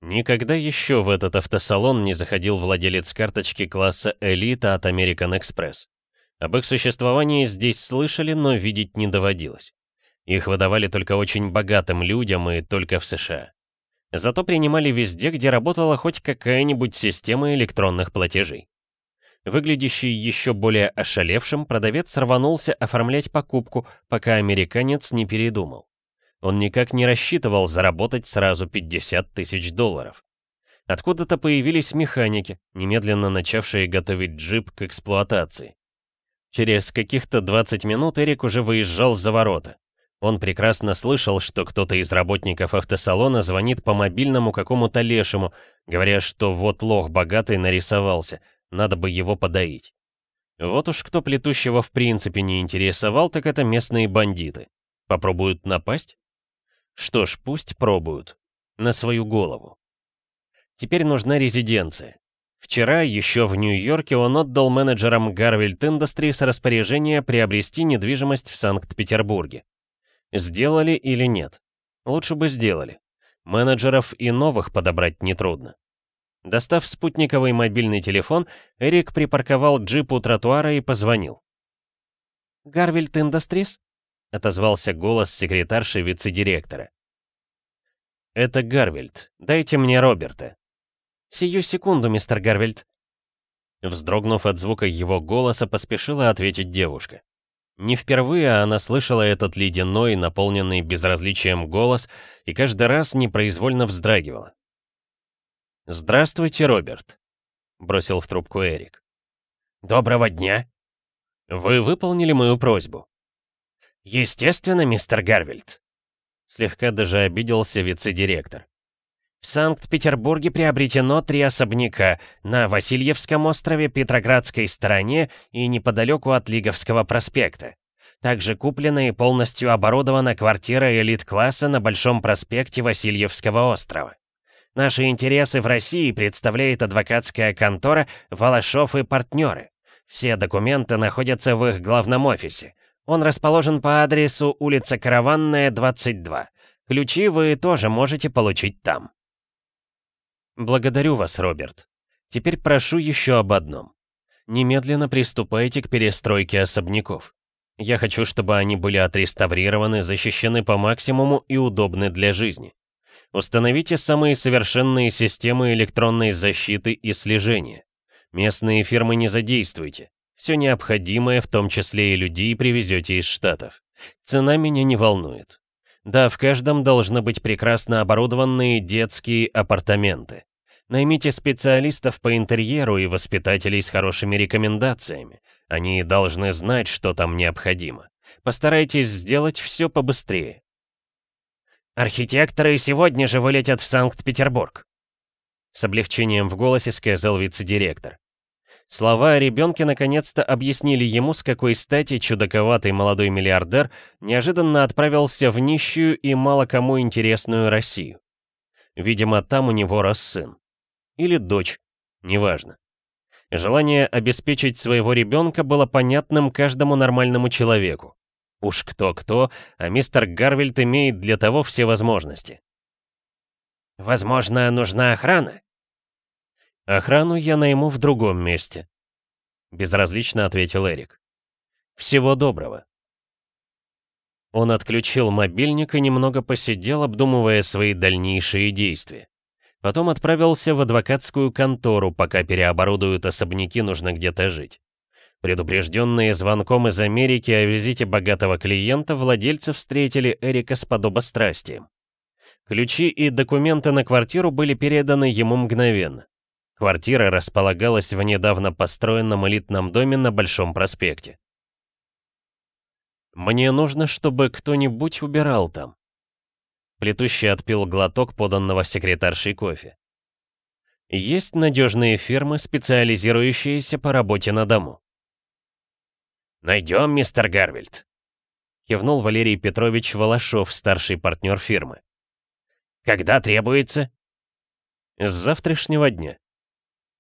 Никогда еще в этот автосалон не заходил владелец карточки класса «Элита» от American Express. Об их существовании здесь слышали, но видеть не доводилось. Их выдавали только очень богатым людям и только в США. Зато принимали везде, где работала хоть какая-нибудь система электронных платежей. Выглядящий еще более ошалевшим, продавец рванулся оформлять покупку, пока американец не передумал. Он никак не рассчитывал заработать сразу 50 тысяч долларов. Откуда-то появились механики, немедленно начавшие готовить джип к эксплуатации. Через каких-то 20 минут Эрик уже выезжал за ворота. Он прекрасно слышал, что кто-то из работников автосалона звонит по мобильному какому-то лешему, говоря, что вот лох богатый нарисовался, надо бы его подоить. Вот уж кто плетущего в принципе не интересовал, так это местные бандиты. Попробуют напасть? Что ж, пусть пробуют. На свою голову. Теперь нужна резиденция. Вчера, еще в Нью-Йорке, он отдал менеджерам Garvelt Industries распоряжение приобрести недвижимость в Санкт-Петербурге. Сделали или нет? Лучше бы сделали. Менеджеров и новых подобрать нетрудно. Достав спутниковый мобильный телефон, Эрик припарковал джип у тротуара и позвонил. «Гарвельд Industries?» — отозвался голос секретарши вице-директора. «Это Гарвельд. Дайте мне Роберта». «Сию секунду, мистер Гарвельд». Вздрогнув от звука его голоса, поспешила ответить девушка. Не впервые она слышала этот ледяной, наполненный безразличием голос, и каждый раз непроизвольно вздрагивала. «Здравствуйте, Роберт», — бросил в трубку Эрик. «Доброго дня». «Вы выполнили мою просьбу». «Естественно, мистер Гарвельд», — слегка даже обиделся вице-директор. В Санкт-Петербурге приобретено три особняка на Васильевском острове, Петроградской стороне и неподалеку от Лиговского проспекта. Также куплена и полностью оборудована квартира элит-класса на Большом проспекте Васильевского острова. Наши интересы в России представляет адвокатская контора «Волошов и партнеры». Все документы находятся в их главном офисе. Он расположен по адресу улица Караванная, 22. Ключи вы тоже можете получить там. Благодарю вас, Роберт. Теперь прошу еще об одном. Немедленно приступайте к перестройке особняков. Я хочу, чтобы они были отреставрированы, защищены по максимуму и удобны для жизни. Установите самые совершенные системы электронной защиты и слежения. Местные фирмы не задействуйте. Все необходимое, в том числе и людей, привезете из Штатов. Цена меня не волнует. Да, в каждом должны быть прекрасно оборудованные детские апартаменты. Наймите специалистов по интерьеру и воспитателей с хорошими рекомендациями. Они должны знать, что там необходимо. Постарайтесь сделать все побыстрее. «Архитекторы сегодня же вылетят в Санкт-Петербург», с облегчением в голосе сказал вице-директор. Слова о ребенке наконец-то объяснили ему, с какой стати чудаковатый молодой миллиардер неожиданно отправился в нищую и мало кому интересную Россию. Видимо, там у него рос сын. Или дочь, неважно. Желание обеспечить своего ребенка было понятным каждому нормальному человеку. Уж кто-кто, а мистер Гарвельд имеет для того все возможности. «Возможно, нужна охрана?» «Охрану я найму в другом месте», — безразлично ответил Эрик. «Всего доброго». Он отключил мобильник и немного посидел, обдумывая свои дальнейшие действия. Потом отправился в адвокатскую контору, пока переоборудуют особняки, нужно где-то жить. Предупрежденные звонком из Америки о визите богатого клиента, владельцы встретили Эрика с подобострастием. Ключи и документы на квартиру были переданы ему мгновенно. Квартира располагалась в недавно построенном элитном доме на Большом проспекте. «Мне нужно, чтобы кто-нибудь убирал там». Плетущий отпил глоток поданного секретаршей кофе. «Есть надежные фирмы, специализирующиеся по работе на дому». «Найдем, мистер Гарвельд», — кивнул Валерий Петрович Волошов, старший партнер фирмы. «Когда требуется?» «С завтрашнего дня».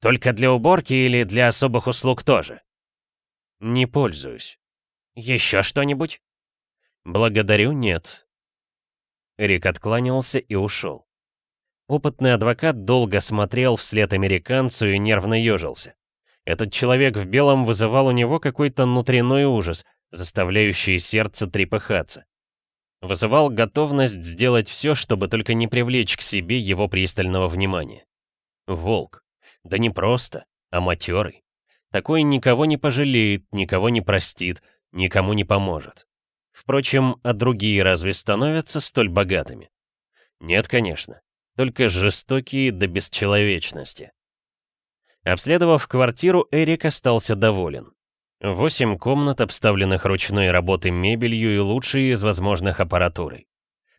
Только для уборки или для особых услуг тоже? Не пользуюсь. Еще что-нибудь? Благодарю, нет. Рик откланялся и ушел. Опытный адвокат долго смотрел вслед американцу и нервно ежился. Этот человек в белом вызывал у него какой-то внутренний ужас, заставляющий сердце трепыхаться. Вызывал готовность сделать все, чтобы только не привлечь к себе его пристального внимания. Волк. Да не просто, а матерый. Такой никого не пожалеет, никого не простит, никому не поможет. Впрочем, а другие разве становятся столь богатыми? Нет, конечно. только жестокие до бесчеловечности. Обследовав квартиру, Эрик остался доволен. Восемь комнат, обставленных ручной работы мебелью и лучшей из возможных аппаратурой.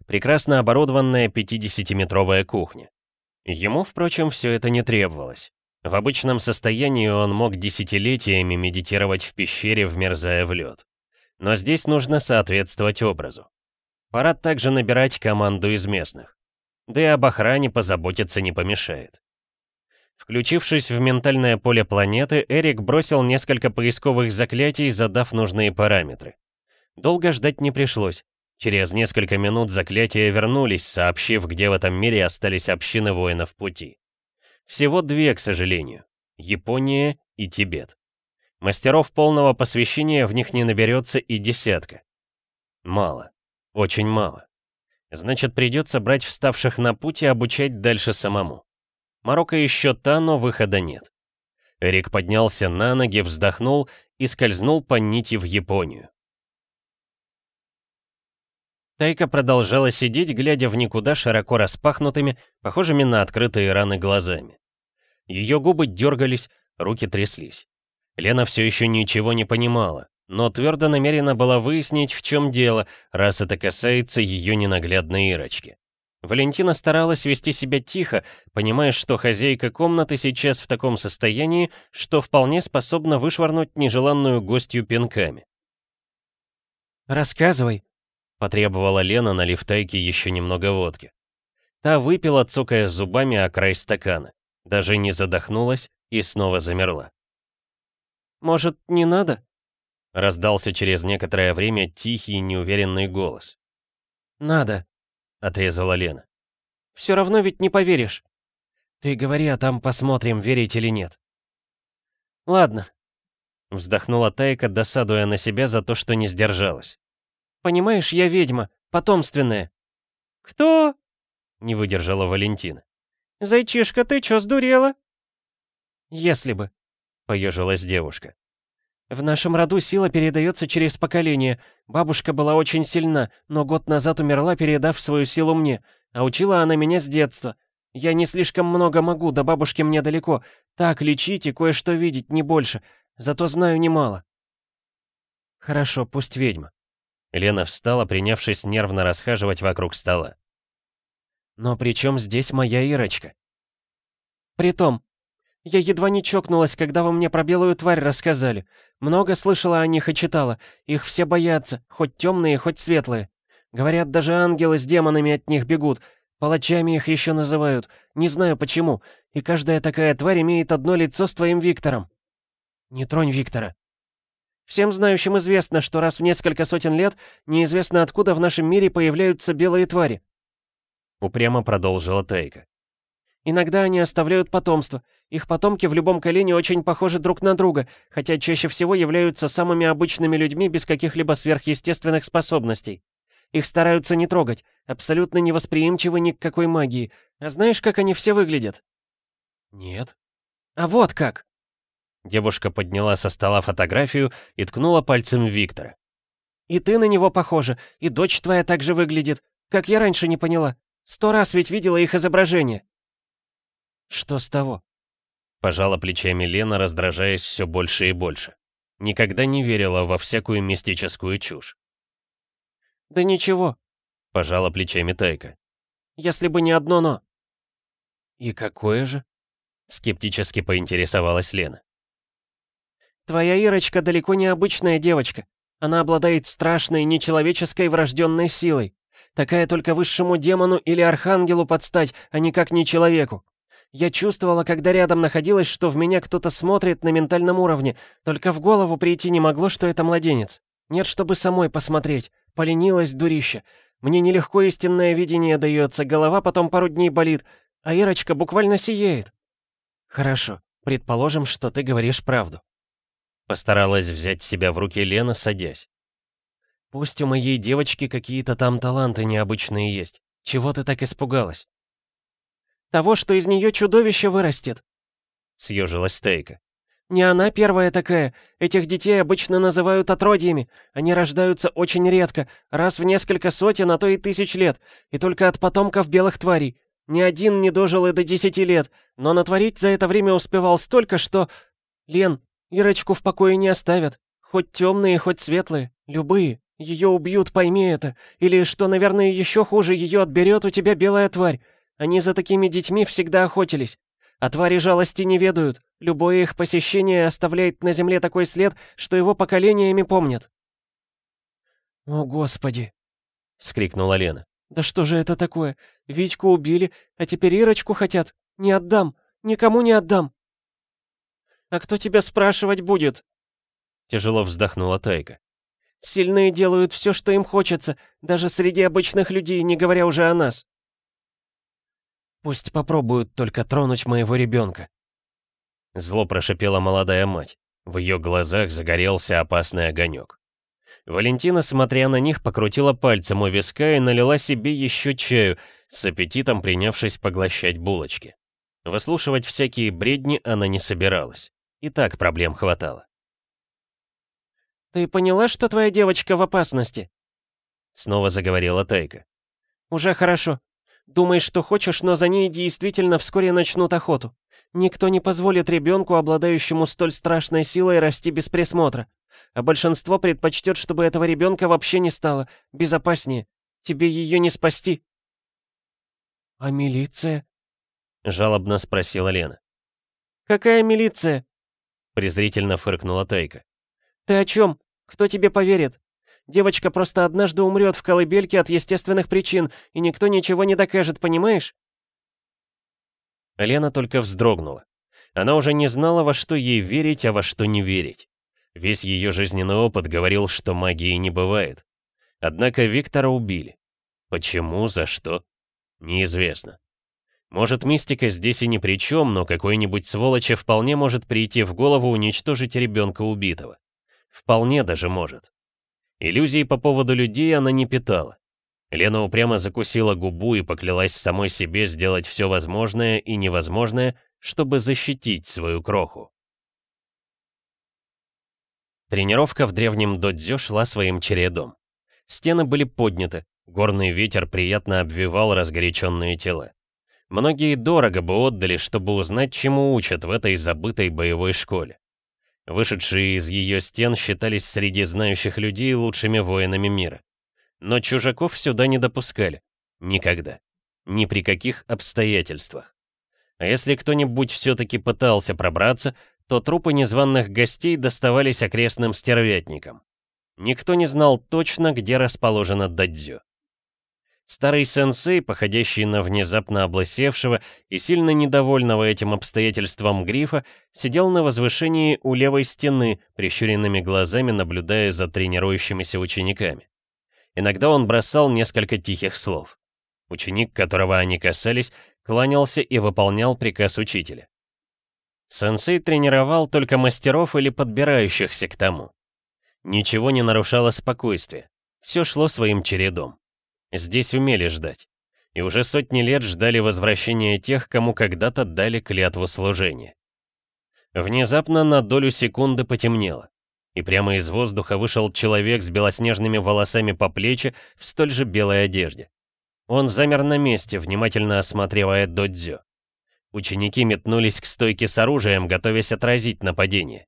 Прекрасно оборудованная 50-метровая кухня. Ему, впрочем, все это не требовалось. В обычном состоянии он мог десятилетиями медитировать в пещере, вмерзая в лед. Но здесь нужно соответствовать образу. Пора также набирать команду из местных. Да и об охране позаботиться не помешает. Включившись в ментальное поле планеты, Эрик бросил несколько поисковых заклятий, задав нужные параметры. Долго ждать не пришлось. Через несколько минут заклятия вернулись, сообщив, где в этом мире остались общины воинов пути. Всего две, к сожалению. Япония и Тибет. Мастеров полного посвящения в них не наберется и десятка. Мало. Очень мало. Значит, придется брать вставших на путь и обучать дальше самому. Марокко еще та, но выхода нет. Эрик поднялся на ноги, вздохнул и скользнул по нити в Японию. Тайка продолжала сидеть, глядя в никуда широко распахнутыми, похожими на открытые раны глазами. Ее губы дергались, руки тряслись. Лена все еще ничего не понимала, но твердо намерена была выяснить, в чем дело, раз это касается ее ненаглядной Ирочки. Валентина старалась вести себя тихо, понимая, что хозяйка комнаты сейчас в таком состоянии, что вполне способна вышвырнуть нежеланную гостью пинками. «Рассказывай», — потребовала Лена, налив Тайке еще немного водки. Та выпила, цокая зубами о край стакана. Даже не задохнулась и снова замерла. «Может, не надо?» Раздался через некоторое время тихий, неуверенный голос. «Надо», — отрезала Лена. «Все равно ведь не поверишь». «Ты говори, а там посмотрим, верить или нет». «Ладно», — вздохнула Тайка, досадуя на себя за то, что не сдержалась. «Понимаешь, я ведьма, потомственная». «Кто?» — не выдержала Валентина. «Зайчишка, ты чё, сдурела?» «Если бы», — поежилась девушка. В нашем роду сила передается через поколение. Бабушка была очень сильна, но год назад умерла, передав свою силу мне. А учила она меня с детства. Я не слишком много могу, до бабушки мне далеко. Так, лечить и кое-что видеть, не больше. Зато знаю немало. Хорошо, пусть ведьма. Лена встала, принявшись нервно расхаживать вокруг стола. Но при чем здесь моя Ирочка? Притом, я едва не чокнулась, когда вы мне про белую тварь рассказали. Много слышала о них и читала. Их все боятся, хоть темные, хоть светлые. Говорят, даже ангелы с демонами от них бегут. Палачами их еще называют. Не знаю почему. И каждая такая тварь имеет одно лицо с твоим Виктором. Не тронь Виктора. Всем знающим известно, что раз в несколько сотен лет неизвестно откуда в нашем мире появляются белые твари. Упрямо продолжила Тейка. Иногда они оставляют потомство. Их потомки в любом колене очень похожи друг на друга, хотя чаще всего являются самыми обычными людьми без каких-либо сверхъестественных способностей. Их стараются не трогать, абсолютно невосприимчивы ни к какой магии. А знаешь, как они все выглядят? Нет. А вот как! Девушка подняла со стола фотографию и ткнула пальцем Виктора. «И ты на него похожа, и дочь твоя так же выглядит. Как я раньше не поняла. Сто раз ведь видела их изображение». «Что с того?» Пожала плечами Лена, раздражаясь все больше и больше. Никогда не верила во всякую мистическую чушь. «Да ничего», — пожала плечами Тайка. «Если бы не одно «но». «И какое же?» — скептически поинтересовалась Лена. «Твоя Ирочка далеко не обычная девочка. Она обладает страшной, нечеловеческой врожденной силой. Такая только высшему демону или архангелу подстать, а никак не человеку. Я чувствовала, когда рядом находилась, что в меня кто-то смотрит на ментальном уровне, только в голову прийти не могло, что это младенец. Нет, чтобы самой посмотреть. Поленилась дурище. Мне нелегко истинное видение дается, голова потом пару дней болит, а Ирочка буквально сияет. Хорошо, предположим, что ты говоришь правду. Постаралась взять себя в руки Лена, садясь. Пусть у моей девочки какие-то там таланты необычные есть. Чего ты так испугалась? Того, что из нее чудовище вырастет. Съежилась Тейка. Не она первая такая. Этих детей обычно называют отродьями. Они рождаются очень редко, раз в несколько сотен, а то и тысяч лет, и только от потомков белых тварей. Ни один не дожил и до десяти лет, но натворить за это время успевал столько, что... Лен, Ирочку в покое не оставят. Хоть темные, хоть светлые. Любые. Ее убьют, пойми это. Или, что, наверное, еще хуже, ее отберет у тебя белая тварь. Они за такими детьми всегда охотились. А твари жалости не ведают. Любое их посещение оставляет на земле такой след, что его поколениями помнят. «О, Господи!» — вскрикнула Лена. «Да что же это такое? Витьку убили, а теперь Ирочку хотят. Не отдам, никому не отдам». «А кто тебя спрашивать будет?» Тяжело вздохнула Тайка. «Сильные делают все, что им хочется, даже среди обычных людей, не говоря уже о нас». «Пусть попробуют только тронуть моего ребенка», Зло прошипела молодая мать. В ее глазах загорелся опасный огонек. Валентина, смотря на них, покрутила пальцем у виска и налила себе еще чаю, с аппетитом принявшись поглощать булочки. Выслушивать всякие бредни она не собиралась. И так проблем хватало. «Ты поняла, что твоя девочка в опасности?» Снова заговорила Тайка. «Уже хорошо. Думай, что хочешь, но за ней действительно вскоре начнут охоту. Никто не позволит ребенку, обладающему столь страшной силой, расти без присмотра. А большинство предпочтет, чтобы этого ребенка вообще не стало. Безопаснее. Тебе ее не спасти. «А милиция?» — жалобно спросила Лена. «Какая милиция?» — презрительно фыркнула Тайка. «Ты о чем? Кто тебе поверит? Девочка просто однажды умрет в колыбельке от естественных причин, и никто ничего не докажет, понимаешь?» Лена только вздрогнула. Она уже не знала, во что ей верить, а во что не верить. Весь ее жизненный опыт говорил, что магии не бывает. Однако Виктора убили. Почему, за что? Неизвестно. Может, мистика здесь и ни при чем, но какой-нибудь сволочи вполне может прийти в голову уничтожить ребенка убитого. Вполне даже может. Иллюзий по поводу людей она не питала. Лена упрямо закусила губу и поклялась самой себе сделать все возможное и невозможное, чтобы защитить свою кроху. Тренировка в древнем додзё шла своим чередом. Стены были подняты, горный ветер приятно обвивал разгоряченные тела. Многие дорого бы отдали, чтобы узнать, чему учат в этой забытой боевой школе. Вышедшие из ее стен считались среди знающих людей лучшими воинами мира. Но чужаков сюда не допускали. Никогда. Ни при каких обстоятельствах. А если кто-нибудь все-таки пытался пробраться, то трупы незваных гостей доставались окрестным стервятникам. Никто не знал точно, где расположена Дадзё. Старый сенсей, походящий на внезапно облысевшего и сильно недовольного этим обстоятельством грифа, сидел на возвышении у левой стены, прищуренными глазами наблюдая за тренирующимися учениками. Иногда он бросал несколько тихих слов. Ученик, которого они касались, кланялся и выполнял приказ учителя. Сенсей тренировал только мастеров или подбирающихся к тому. Ничего не нарушало спокойствие. Все шло своим чередом. Здесь умели ждать. И уже сотни лет ждали возвращения тех, кому когда-то дали клятву служения. Внезапно на долю секунды потемнело. И прямо из воздуха вышел человек с белоснежными волосами по плечи в столь же белой одежде. Он замер на месте, внимательно осматривая додзё. Ученики метнулись к стойке с оружием, готовясь отразить нападение.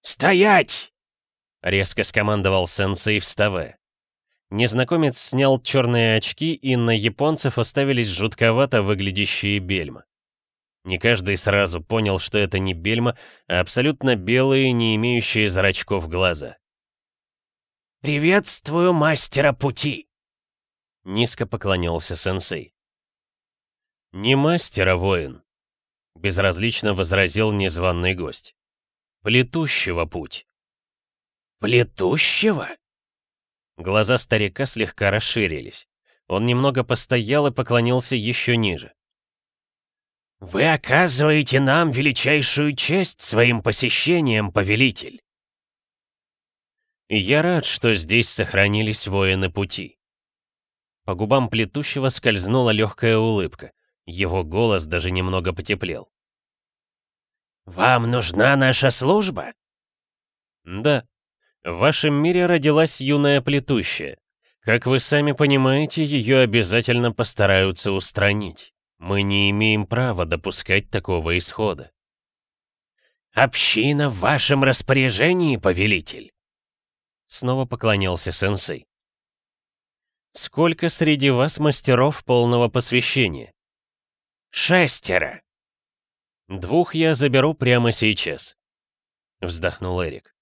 «Стоять!» — резко скомандовал сенсей, вставая. Незнакомец снял черные очки, и на японцев оставились жутковато выглядящие бельма. Не каждый сразу понял, что это не бельма, а абсолютно белые, не имеющие зрачков глаза. «Приветствую мастера пути!» Низко поклонился сенсей. «Не мастера, воин», — безразлично возразил незваный гость. «Плетущего путь». «Плетущего?» Глаза старика слегка расширились. Он немного постоял и поклонился еще ниже. «Вы оказываете нам величайшую честь своим посещением, повелитель!» «Я рад, что здесь сохранились воины пути». По губам плетущего скользнула легкая улыбка. Его голос даже немного потеплел. «Вам нужна наша служба?» «Да», в вашем мире родилась юная плетущая. Как вы сами понимаете, ее обязательно постараются устранить. Мы не имеем права допускать такого исхода. «Община в вашем распоряжении, повелитель!» Снова поклонился сенсей. «Сколько среди вас мастеров полного посвящения?» «Шестеро!» «Двух я заберу прямо сейчас», — вздохнул Эрик.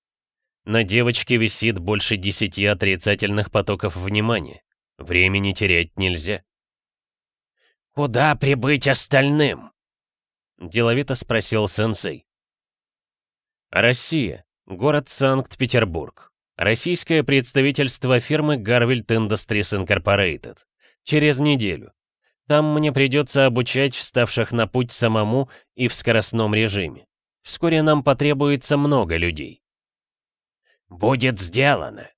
«На девочке висит больше десяти отрицательных потоков внимания. Времени терять нельзя». «Куда прибыть остальным?» — деловито спросил сенсей. Россия. Город Санкт-Петербург. Российское представительство фирмы Garvelt Industries Incorporated. Через неделю. Там мне придется обучать вставших на путь самому и в скоростном режиме. Вскоре нам потребуется много людей. «Будет сделано!»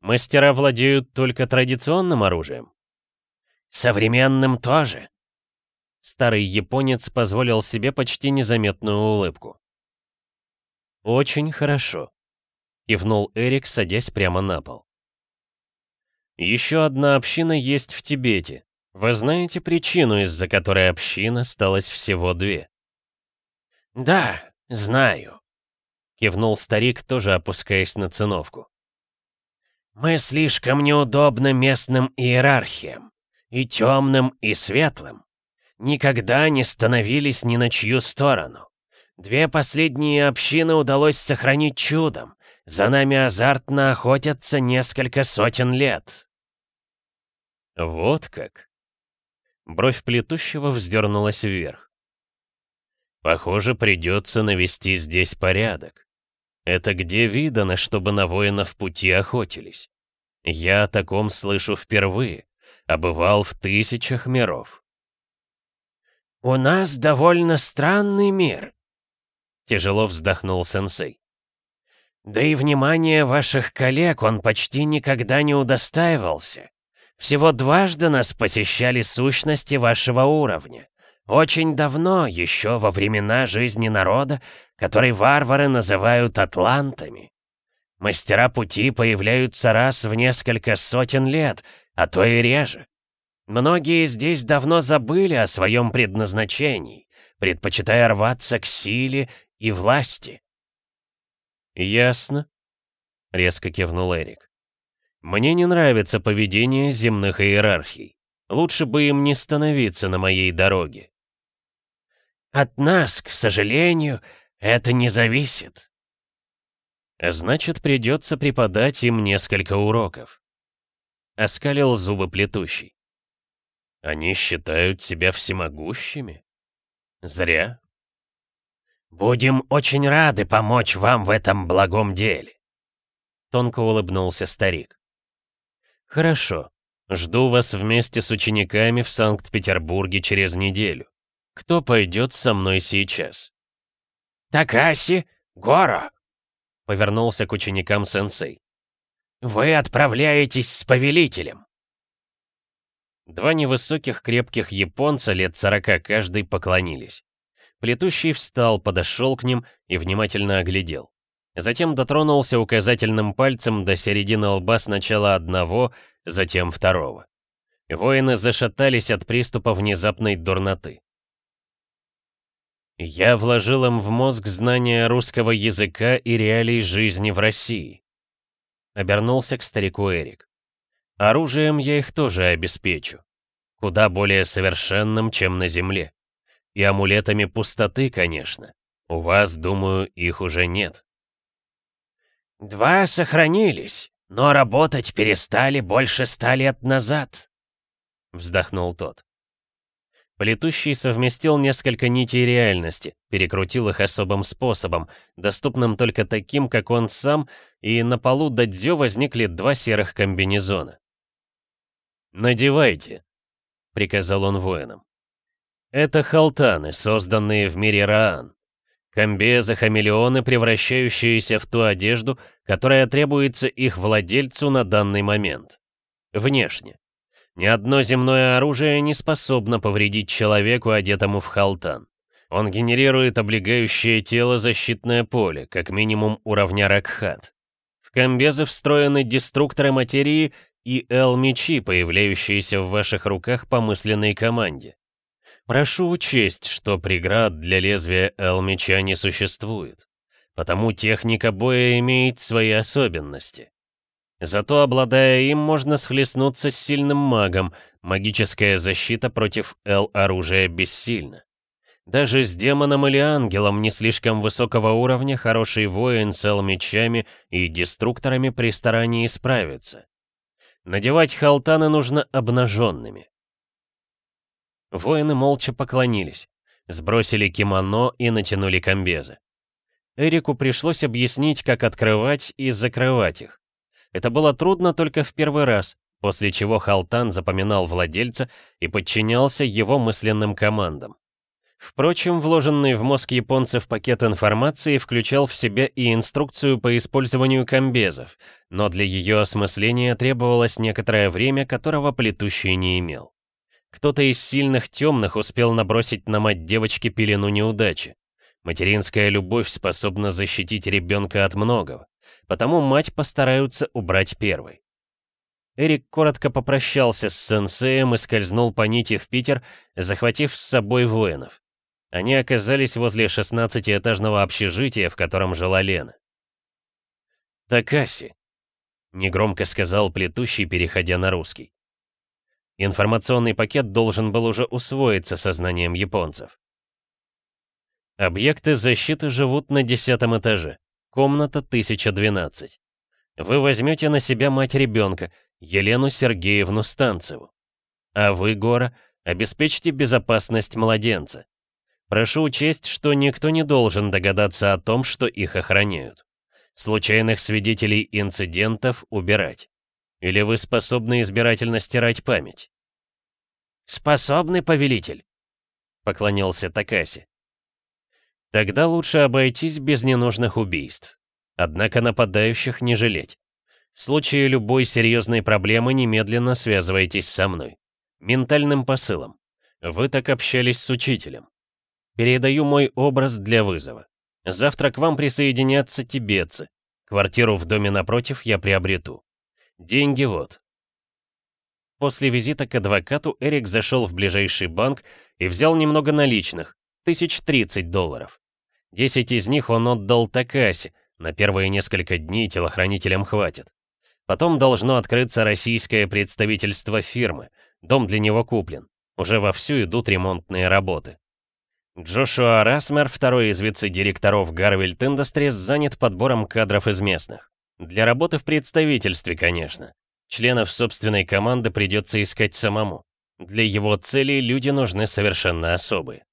Мастера владеют только традиционным оружием. Современным тоже. Старый японец позволил себе почти незаметную улыбку. «Очень хорошо», — кивнул Эрик, садясь прямо на пол. «Еще одна община есть в Тибете. Вы знаете причину, из-за которой общин осталось всего две?» «Да, знаю», — кивнул старик, тоже опускаясь на циновку. «Мы слишком неудобны местным иерархиям, и темным, и светлым. Никогда не становились ни на чью сторону. Две последние общины удалось сохранить чудом. За нами азартно охотятся несколько сотен лет. Вот как. Бровь плетущего вздернулась вверх. Похоже, придется навести здесь порядок. Это где видано, чтобы на воинов пути охотились? Я о таком слышу впервые, а бывал в тысячах миров. «У нас довольно странный мир», Тяжело вздохнул сенсей. Да и внимание ваших коллег он почти никогда не удостаивался. Всего дважды нас посещали сущности вашего уровня. Очень давно, еще во времена жизни народа, который варвары называют атлантами. Мастера пути появляются раз в несколько сотен лет, а то и реже. Многие здесь давно забыли о своем предназначении, предпочитая рваться к силе и власти. «Ясно», — резко кивнул Эрик. «Мне не нравится поведение земных иерархий. Лучше бы им не становиться на моей дороге». «От нас, к сожалению, это не зависит». «Значит, придется преподать им несколько уроков». Оскалил зубы плетущий. «Они считают себя всемогущими? Зря». «Будем очень рады помочь вам в этом благом деле», — тонко улыбнулся старик. «Хорошо. Жду вас вместе с учениками в Санкт-Петербурге через неделю. Кто пойдет со мной сейчас?» «Такаси, Горо!» — повернулся к ученикам сенсей. «Вы отправляетесь с повелителем!» Два невысоких крепких японца лет сорока каждый поклонились. Плетущий встал, подошел к ним и внимательно оглядел. Затем дотронулся указательным пальцем до середины лба сначала одного, затем второго. Воины зашатались от приступа внезапной дурноты. Я вложил им в мозг знания русского языка и реалий жизни в России. Обернулся к старику Эрик. Оружием я их тоже обеспечу. Куда более совершенным, чем на земле. И амулетами пустоты, конечно. У вас, думаю, их уже нет. Два сохранились, но работать перестали больше ста лет назад. Вздохнул тот. Плетущий совместил несколько нитей реальности, перекрутил их особым способом, доступным только таким, как он сам, и на полу Дадзё возникли два серых комбинезона. «Надевайте», — приказал он воинам. Это халтаны, созданные в мире Раан. Комбезы-хамелеоны, превращающиеся в ту одежду, которая требуется их владельцу на данный момент. Внешне. Ни одно земное оружие не способно повредить человеку, одетому в халтан. Он генерирует облегающее тело защитное поле, как минимум уровня Ракхат. В комбезы встроены деструкторы материи и Л-мечи, появляющиеся в ваших руках по мысленной команде. Прошу учесть, что преград для лезвия Эл-меча не существует, потому техника боя имеет свои особенности. Зато, обладая им, можно схлестнуться с сильным магом, магическая защита против Эл-оружия бессильна. Даже с демоном или ангелом не слишком высокого уровня хороший воин с Эл-мечами и деструкторами при старании справится. Надевать халтаны нужно обнаженными. Воины молча поклонились, сбросили кимоно и натянули комбезы. Эрику пришлось объяснить, как открывать и закрывать их. Это было трудно только в первый раз, после чего Халтан запоминал владельца и подчинялся его мысленным командам. Впрочем, вложенный в мозг японцев пакет информации включал в себя и инструкцию по использованию комбезов, но для ее осмысления требовалось некоторое время, которого плетущий не имел. Кто-то из сильных темных успел набросить на мать девочки пелену неудачи. Материнская любовь способна защитить ребенка от многого, потому мать постараются убрать первой. Эрик коротко попрощался с сенсеем и скользнул по нити в Питер, захватив с собой воинов. Они оказались возле шестнадцатиэтажного общежития, в котором жила Лена. «Такаси», — негромко сказал плетущий, переходя на русский. Информационный пакет должен был уже усвоиться сознанием японцев. Объекты защиты живут на десятом этаже. Комната 1012. Вы возьмете на себя мать ребенка, Елену Сергеевну Станцеву. А вы, Гора, обеспечьте безопасность младенца. Прошу учесть, что никто не должен догадаться о том, что их охраняют. Случайных свидетелей инцидентов убирать. Или вы способны избирательно стирать память? «Способный повелитель», — поклонился Такаси. Тогда лучше обойтись без ненужных убийств. Однако нападающих не жалеть. В случае любой серьезной проблемы немедленно связывайтесь со мной. Ментальным посылом. Вы так общались с учителем. Передаю мой образ для вызова. Завтра к вам присоединятся тибетцы. Квартиру в доме напротив я приобрету. Деньги вот. После визита к адвокату Эрик зашел в ближайший банк и взял немного наличных, тысяч тридцать долларов. Десять из них он отдал Такаси, на первые несколько дней телохранителям хватит. Потом должно открыться российское представительство фирмы, дом для него куплен. Уже вовсю идут ремонтные работы. Джошуа Расмер, второй из вице-директоров Гарвельд Industries, занят подбором кадров из местных. Для работы в представительстве, конечно. Членов собственной команды придется искать самому. Для его целей люди нужны совершенно особые.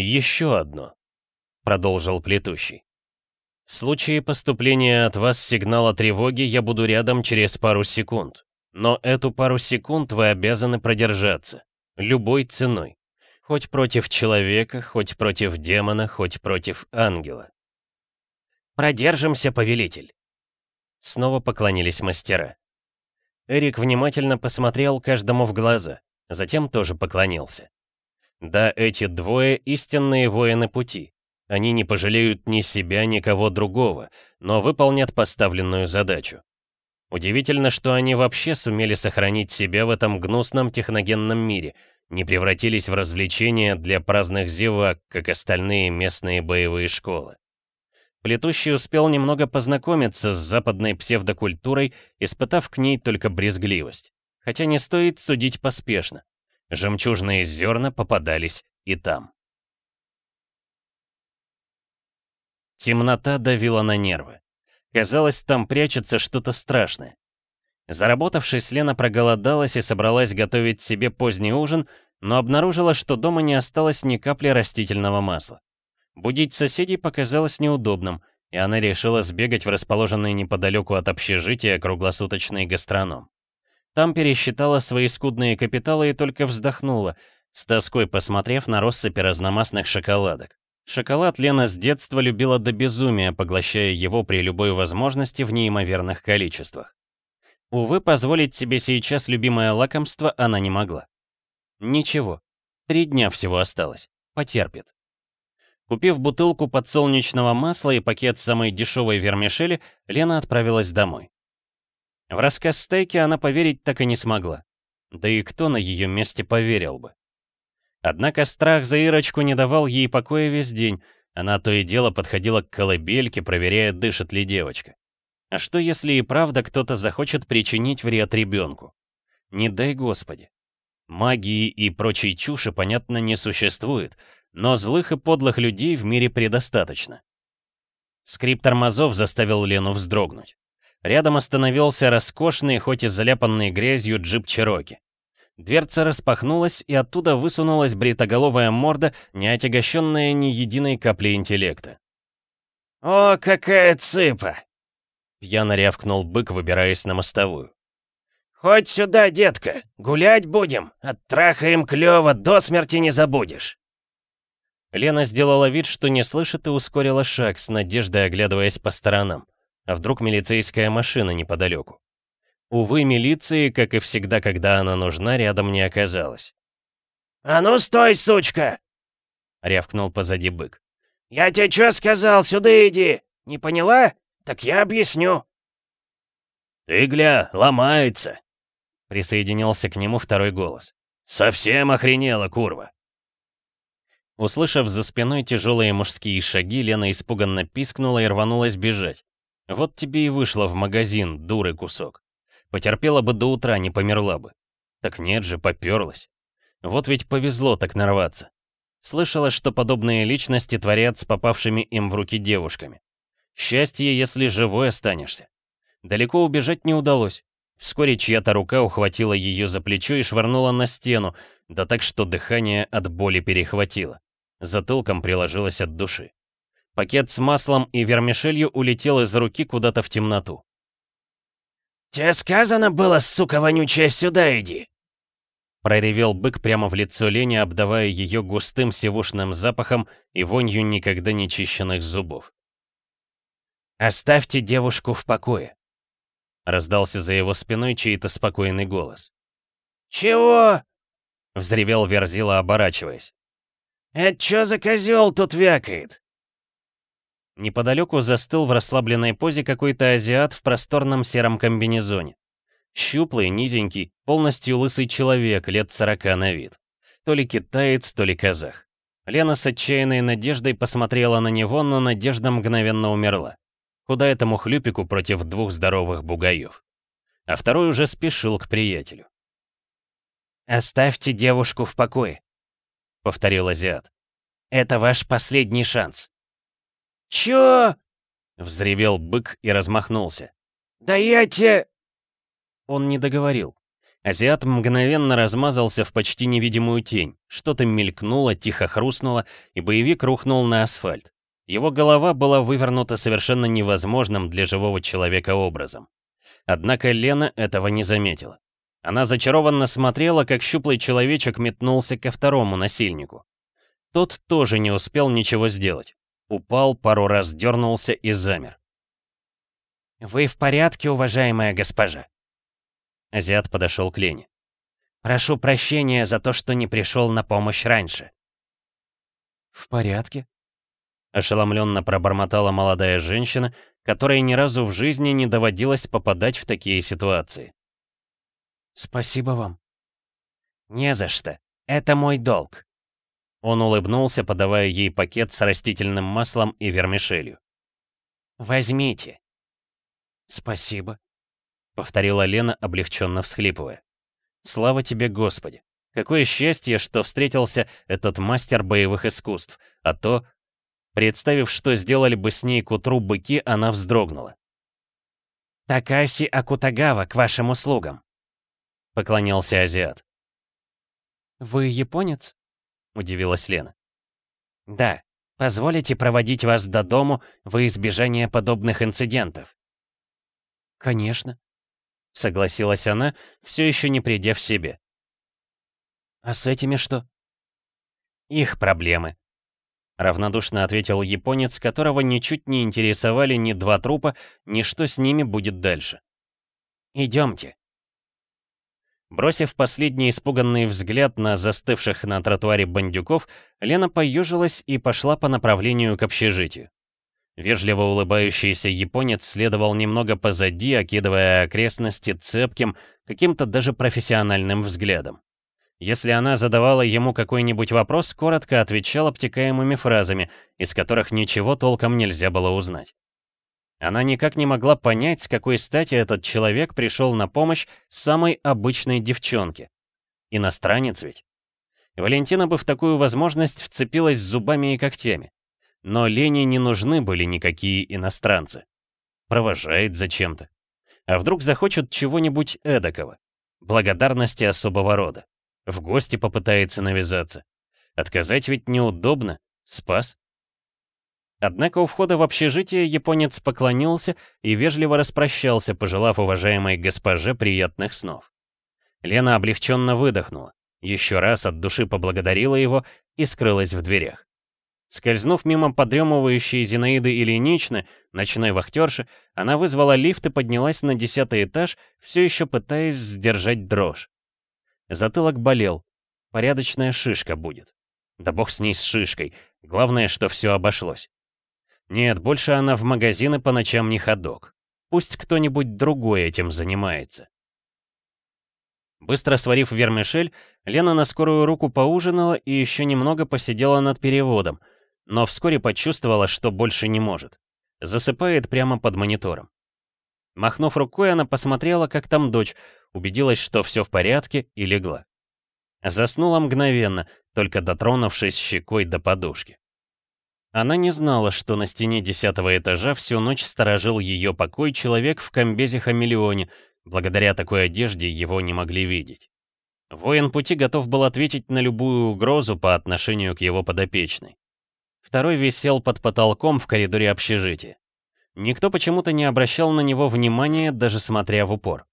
«Еще одно», — продолжил плетущий. «В случае поступления от вас сигнала тревоги я буду рядом через пару секунд. Но эту пару секунд вы обязаны продержаться. Любой ценой. Хоть против человека, хоть против демона, хоть против ангела. «Продержимся, повелитель!» Снова поклонились мастера. Эрик внимательно посмотрел каждому в глаза, затем тоже поклонился. Да, эти двое — истинные воины пути. Они не пожалеют ни себя, ни кого другого, но выполнят поставленную задачу. Удивительно, что они вообще сумели сохранить себя в этом гнусном техногенном мире, не превратились в развлечения для праздных зевак, как остальные местные боевые школы. Плетущий успел немного познакомиться с западной псевдокультурой, испытав к ней только брезгливость. Хотя не стоит судить поспешно. Жемчужные зерна попадались и там. Темнота давила на нервы. Казалось, там прячется что-то страшное. Заработавшись, Лена проголодалась и собралась готовить себе поздний ужин, но обнаружила, что дома не осталось ни капли растительного масла. Будить соседей показалось неудобным, и она решила сбегать в расположенный неподалеку от общежития круглосуточный гастроном. Там пересчитала свои скудные капиталы и только вздохнула, с тоской посмотрев на россыпи разномастных шоколадок. Шоколад Лена с детства любила до безумия, поглощая его при любой возможности в неимоверных количествах. Увы, позволить себе сейчас любимое лакомство она не могла. Ничего, три дня всего осталось, потерпит. Купив бутылку подсолнечного масла и пакет самой дешевой вермишели, Лена отправилась домой. В рассказ стейки она поверить так и не смогла. Да и кто на ее месте поверил бы? Однако страх за Ирочку не давал ей покоя весь день. Она то и дело подходила к колыбельке, проверяя, дышит ли девочка. А что если и правда кто-то захочет причинить вред ребенку? Не дай господи. Магии и прочей чуши, понятно, не существует, но злых и подлых людей в мире предостаточно. Скрип тормозов заставил Лену вздрогнуть. Рядом остановился роскошный, хоть и заляпанный грязью, джип Чероки. Дверца распахнулась, и оттуда высунулась бритоголовая морда, не отягощенная ни единой капли интеллекта. «О, какая цыпа!» Пьяно рявкнул бык, выбираясь на мостовую. «Хоть сюда, детка, гулять будем, оттрахаем клёво, до смерти не забудешь!» Лена сделала вид, что не слышит и ускорила шаг, с надеждой оглядываясь по сторонам. А вдруг милицейская машина неподалеку? Увы, милиции, как и всегда, когда она нужна, рядом не оказалось. «А ну стой, сучка!» — рявкнул позади бык. «Я тебе что сказал? Сюда иди! Не поняла? Так я объясню!» «Ты, гля, ломается!» Присоединился к нему второй голос. «Совсем охренела, курва!» Услышав за спиной тяжелые мужские шаги, Лена испуганно пискнула и рванулась бежать. Вот тебе и вышла в магазин, дуры кусок. Потерпела бы до утра, не померла бы. Так нет же, поперлась. Вот ведь повезло так нарваться. Слышала, что подобные личности творят с попавшими им в руки девушками. Счастье, если живой останешься. Далеко убежать не удалось. Вскоре чья-то рука ухватила ее за плечо и швырнула на стену, да так, что дыхание от боли перехватило. Затылком приложилась от души. Пакет с маслом и вермишелью улетел из руки куда-то в темноту. «Тебе сказано было, сука вонючая, сюда иди!» Проревел бык прямо в лицо Лени, обдавая ее густым сивушным запахом и вонью никогда не чищенных зубов. «Оставьте девушку в покое!» Раздался за его спиной чей-то спокойный голос. «Чего?» — взревел Верзила, оборачиваясь. «Это чё за козёл тут вякает?» Неподалеку застыл в расслабленной позе какой-то азиат в просторном сером комбинезоне. Щуплый, низенький, полностью лысый человек, лет сорока на вид. То ли китаец, то ли казах. Лена с отчаянной надеждой посмотрела на него, но надежда мгновенно умерла. Куда этому хлюпику против двух здоровых бугаев? А второй уже спешил к приятелю. «Оставьте девушку в покое», — повторил азиат. «Это ваш последний шанс». «Чё?» — взревел бык и размахнулся. «Да я те...» Он не договорил. Азиат мгновенно размазался в почти невидимую тень. Что-то мелькнуло, тихо хрустнуло, и боевик рухнул на асфальт. Его голова была вывернута совершенно невозможным для живого человека образом. Однако Лена этого не заметила. Она зачарованно смотрела, как щуплый человечек метнулся ко второму насильнику. Тот тоже не успел ничего сделать. Упал, пару раз дернулся и замер. «Вы в порядке, уважаемая госпожа?» Азиат подошел к Лене. «Прошу прощения за то, что не пришел на помощь раньше». «В порядке?» Ошеломленно пробормотала молодая женщина, которой ни разу в жизни не доводилось попадать в такие ситуации. «Спасибо вам». «Не за что. Это мой долг». Он улыбнулся, подавая ей пакет с растительным маслом и вермишелью. «Возьмите». «Спасибо», — повторила Лена, облегченно всхлипывая. «Слава тебе, Господи! Какое счастье, что встретился этот мастер боевых искусств, а то...» Представив, что сделали бы с ней к утру быки, она вздрогнула. «Такаси Акутагава, к вашим услугам», — поклонился азиат. «Вы японец?» — удивилась Лена. «Да. Позволите проводить вас до дому во избежание подобных инцидентов?» «Конечно», — согласилась она, все еще не придя в себе. «А с этими что?» «Их проблемы», — равнодушно ответил японец, которого ничуть не интересовали ни два трупа, ни что с ними будет дальше. «Идемте». Бросив последний испуганный взгляд на застывших на тротуаре бандюков, Лена поюжилась и пошла по направлению к общежитию. Вежливо улыбающийся японец следовал немного позади, окидывая окрестности цепким, каким-то даже профессиональным взглядом. Если она задавала ему какой-нибудь вопрос, коротко отвечал обтекаемыми фразами, из которых ничего толком нельзя было узнать. Она никак не могла понять, с какой стати этот человек пришел на помощь самой обычной девчонке. Иностранец ведь. Валентина бы в такую возможность вцепилась зубами и когтями. Но Лене не нужны были никакие иностранцы. Провожает зачем-то. А вдруг захочет чего-нибудь эдакого? Благодарности особого рода. В гости попытается навязаться. Отказать ведь неудобно. Спас. Однако у входа в общежитие японец поклонился и вежливо распрощался, пожелав уважаемой госпоже приятных снов. Лена облегченно выдохнула, еще раз от души поблагодарила его и скрылась в дверях. Скользнув мимо подремывающей Зинаиды Ильиничны, ночной вахтерши, она вызвала лифт и поднялась на десятый этаж, все еще пытаясь сдержать дрожь. Затылок болел. Порядочная шишка будет. Да бог с ней с шишкой. Главное, что все обошлось. Нет, больше она в магазины по ночам не ходок. Пусть кто-нибудь другой этим занимается. Быстро сварив вермишель, Лена на скорую руку поужинала и еще немного посидела над переводом, но вскоре почувствовала, что больше не может. Засыпает прямо под монитором. Махнув рукой, она посмотрела, как там дочь, убедилась, что все в порядке, и легла. Заснула мгновенно, только дотронувшись щекой до подушки. Она не знала, что на стене десятого этажа всю ночь сторожил ее покой человек в комбезе-хамелеоне, благодаря такой одежде его не могли видеть. Воин пути готов был ответить на любую угрозу по отношению к его подопечной. Второй висел под потолком в коридоре общежития. Никто почему-то не обращал на него внимания, даже смотря в упор.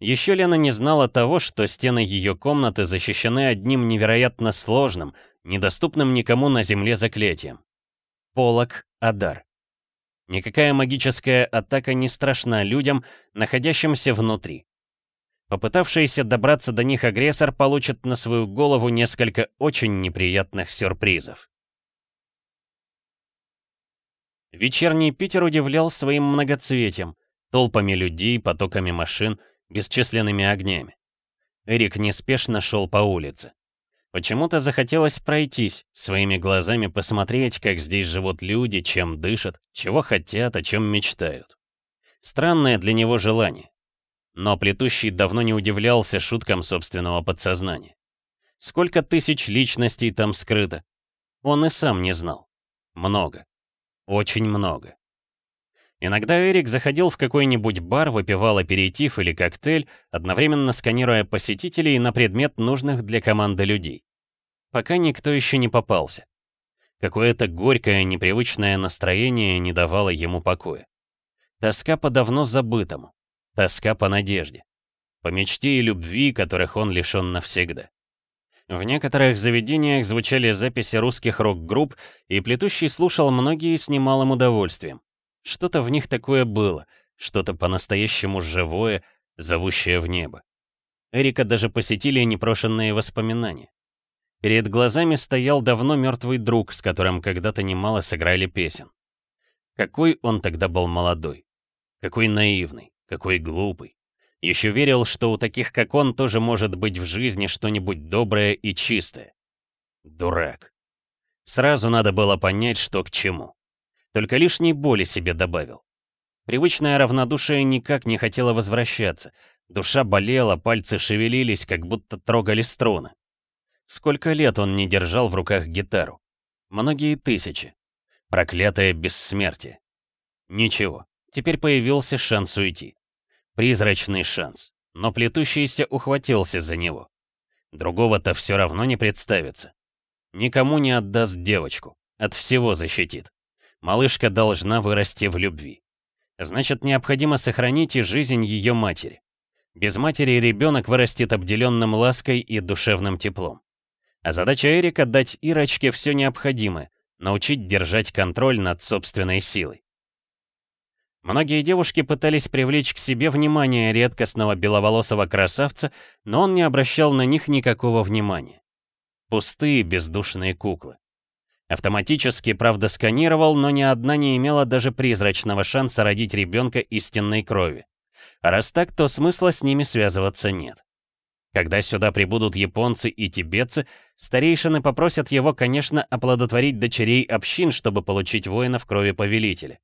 Еще Лена не знала того, что стены ее комнаты защищены одним невероятно сложным, недоступным никому на земле заклятием. Полок Адар. Никакая магическая атака не страшна людям, находящимся внутри. Попытавшийся добраться до них агрессор получит на свою голову несколько очень неприятных сюрпризов. Вечерний Питер удивлял своим многоцветием, толпами людей, потоками машин, бесчисленными огнями. Эрик неспешно шел по улице. Почему-то захотелось пройтись, своими глазами посмотреть, как здесь живут люди, чем дышат, чего хотят, о чем мечтают. Странное для него желание. Но плетущий давно не удивлялся шуткам собственного подсознания. Сколько тысяч личностей там скрыто? Он и сам не знал. Много. Очень много. Иногда Эрик заходил в какой-нибудь бар, выпивал аперитив или коктейль, одновременно сканируя посетителей на предмет нужных для команды людей. Пока никто еще не попался. Какое-то горькое, непривычное настроение не давало ему покоя. Тоска по давно забытому. Тоска по надежде. По мечте и любви, которых он лишен навсегда. В некоторых заведениях звучали записи русских рок-групп, и Плетущий слушал многие с немалым удовольствием. Что-то в них такое было, что-то по-настоящему живое, зовущее в небо. Эрика даже посетили непрошенные воспоминания. Перед глазами стоял давно мертвый друг, с которым когда-то немало сыграли песен. Какой он тогда был молодой, какой наивный, какой глупый. Еще верил, что у таких, как он, тоже может быть в жизни что-нибудь доброе и чистое. Дурак. Сразу надо было понять, что к чему. Только лишней боли себе добавил. Привычное равнодушие никак не хотело возвращаться. Душа болела, пальцы шевелились, как будто трогали струны. Сколько лет он не держал в руках гитару? Многие тысячи. Проклятое бессмертие. Ничего, теперь появился шанс уйти. Призрачный шанс, но плетущийся ухватился за него. Другого-то все равно не представится. Никому не отдаст девочку, от всего защитит. Малышка должна вырасти в любви. Значит, необходимо сохранить и жизнь ее матери. Без матери ребенок вырастет обделенным лаской и душевным теплом. А задача Эрика — дать Ирочке все необходимое, научить держать контроль над собственной силой. Многие девушки пытались привлечь к себе внимание редкостного беловолосого красавца, но он не обращал на них никакого внимания. Пустые бездушные куклы. Автоматически, правда, сканировал, но ни одна не имела даже призрачного шанса родить ребенка истинной крови. А раз так, то смысла с ними связываться нет. Когда сюда прибудут японцы и тибетцы, старейшины попросят его, конечно, оплодотворить дочерей общин, чтобы получить воинов крови повелителя.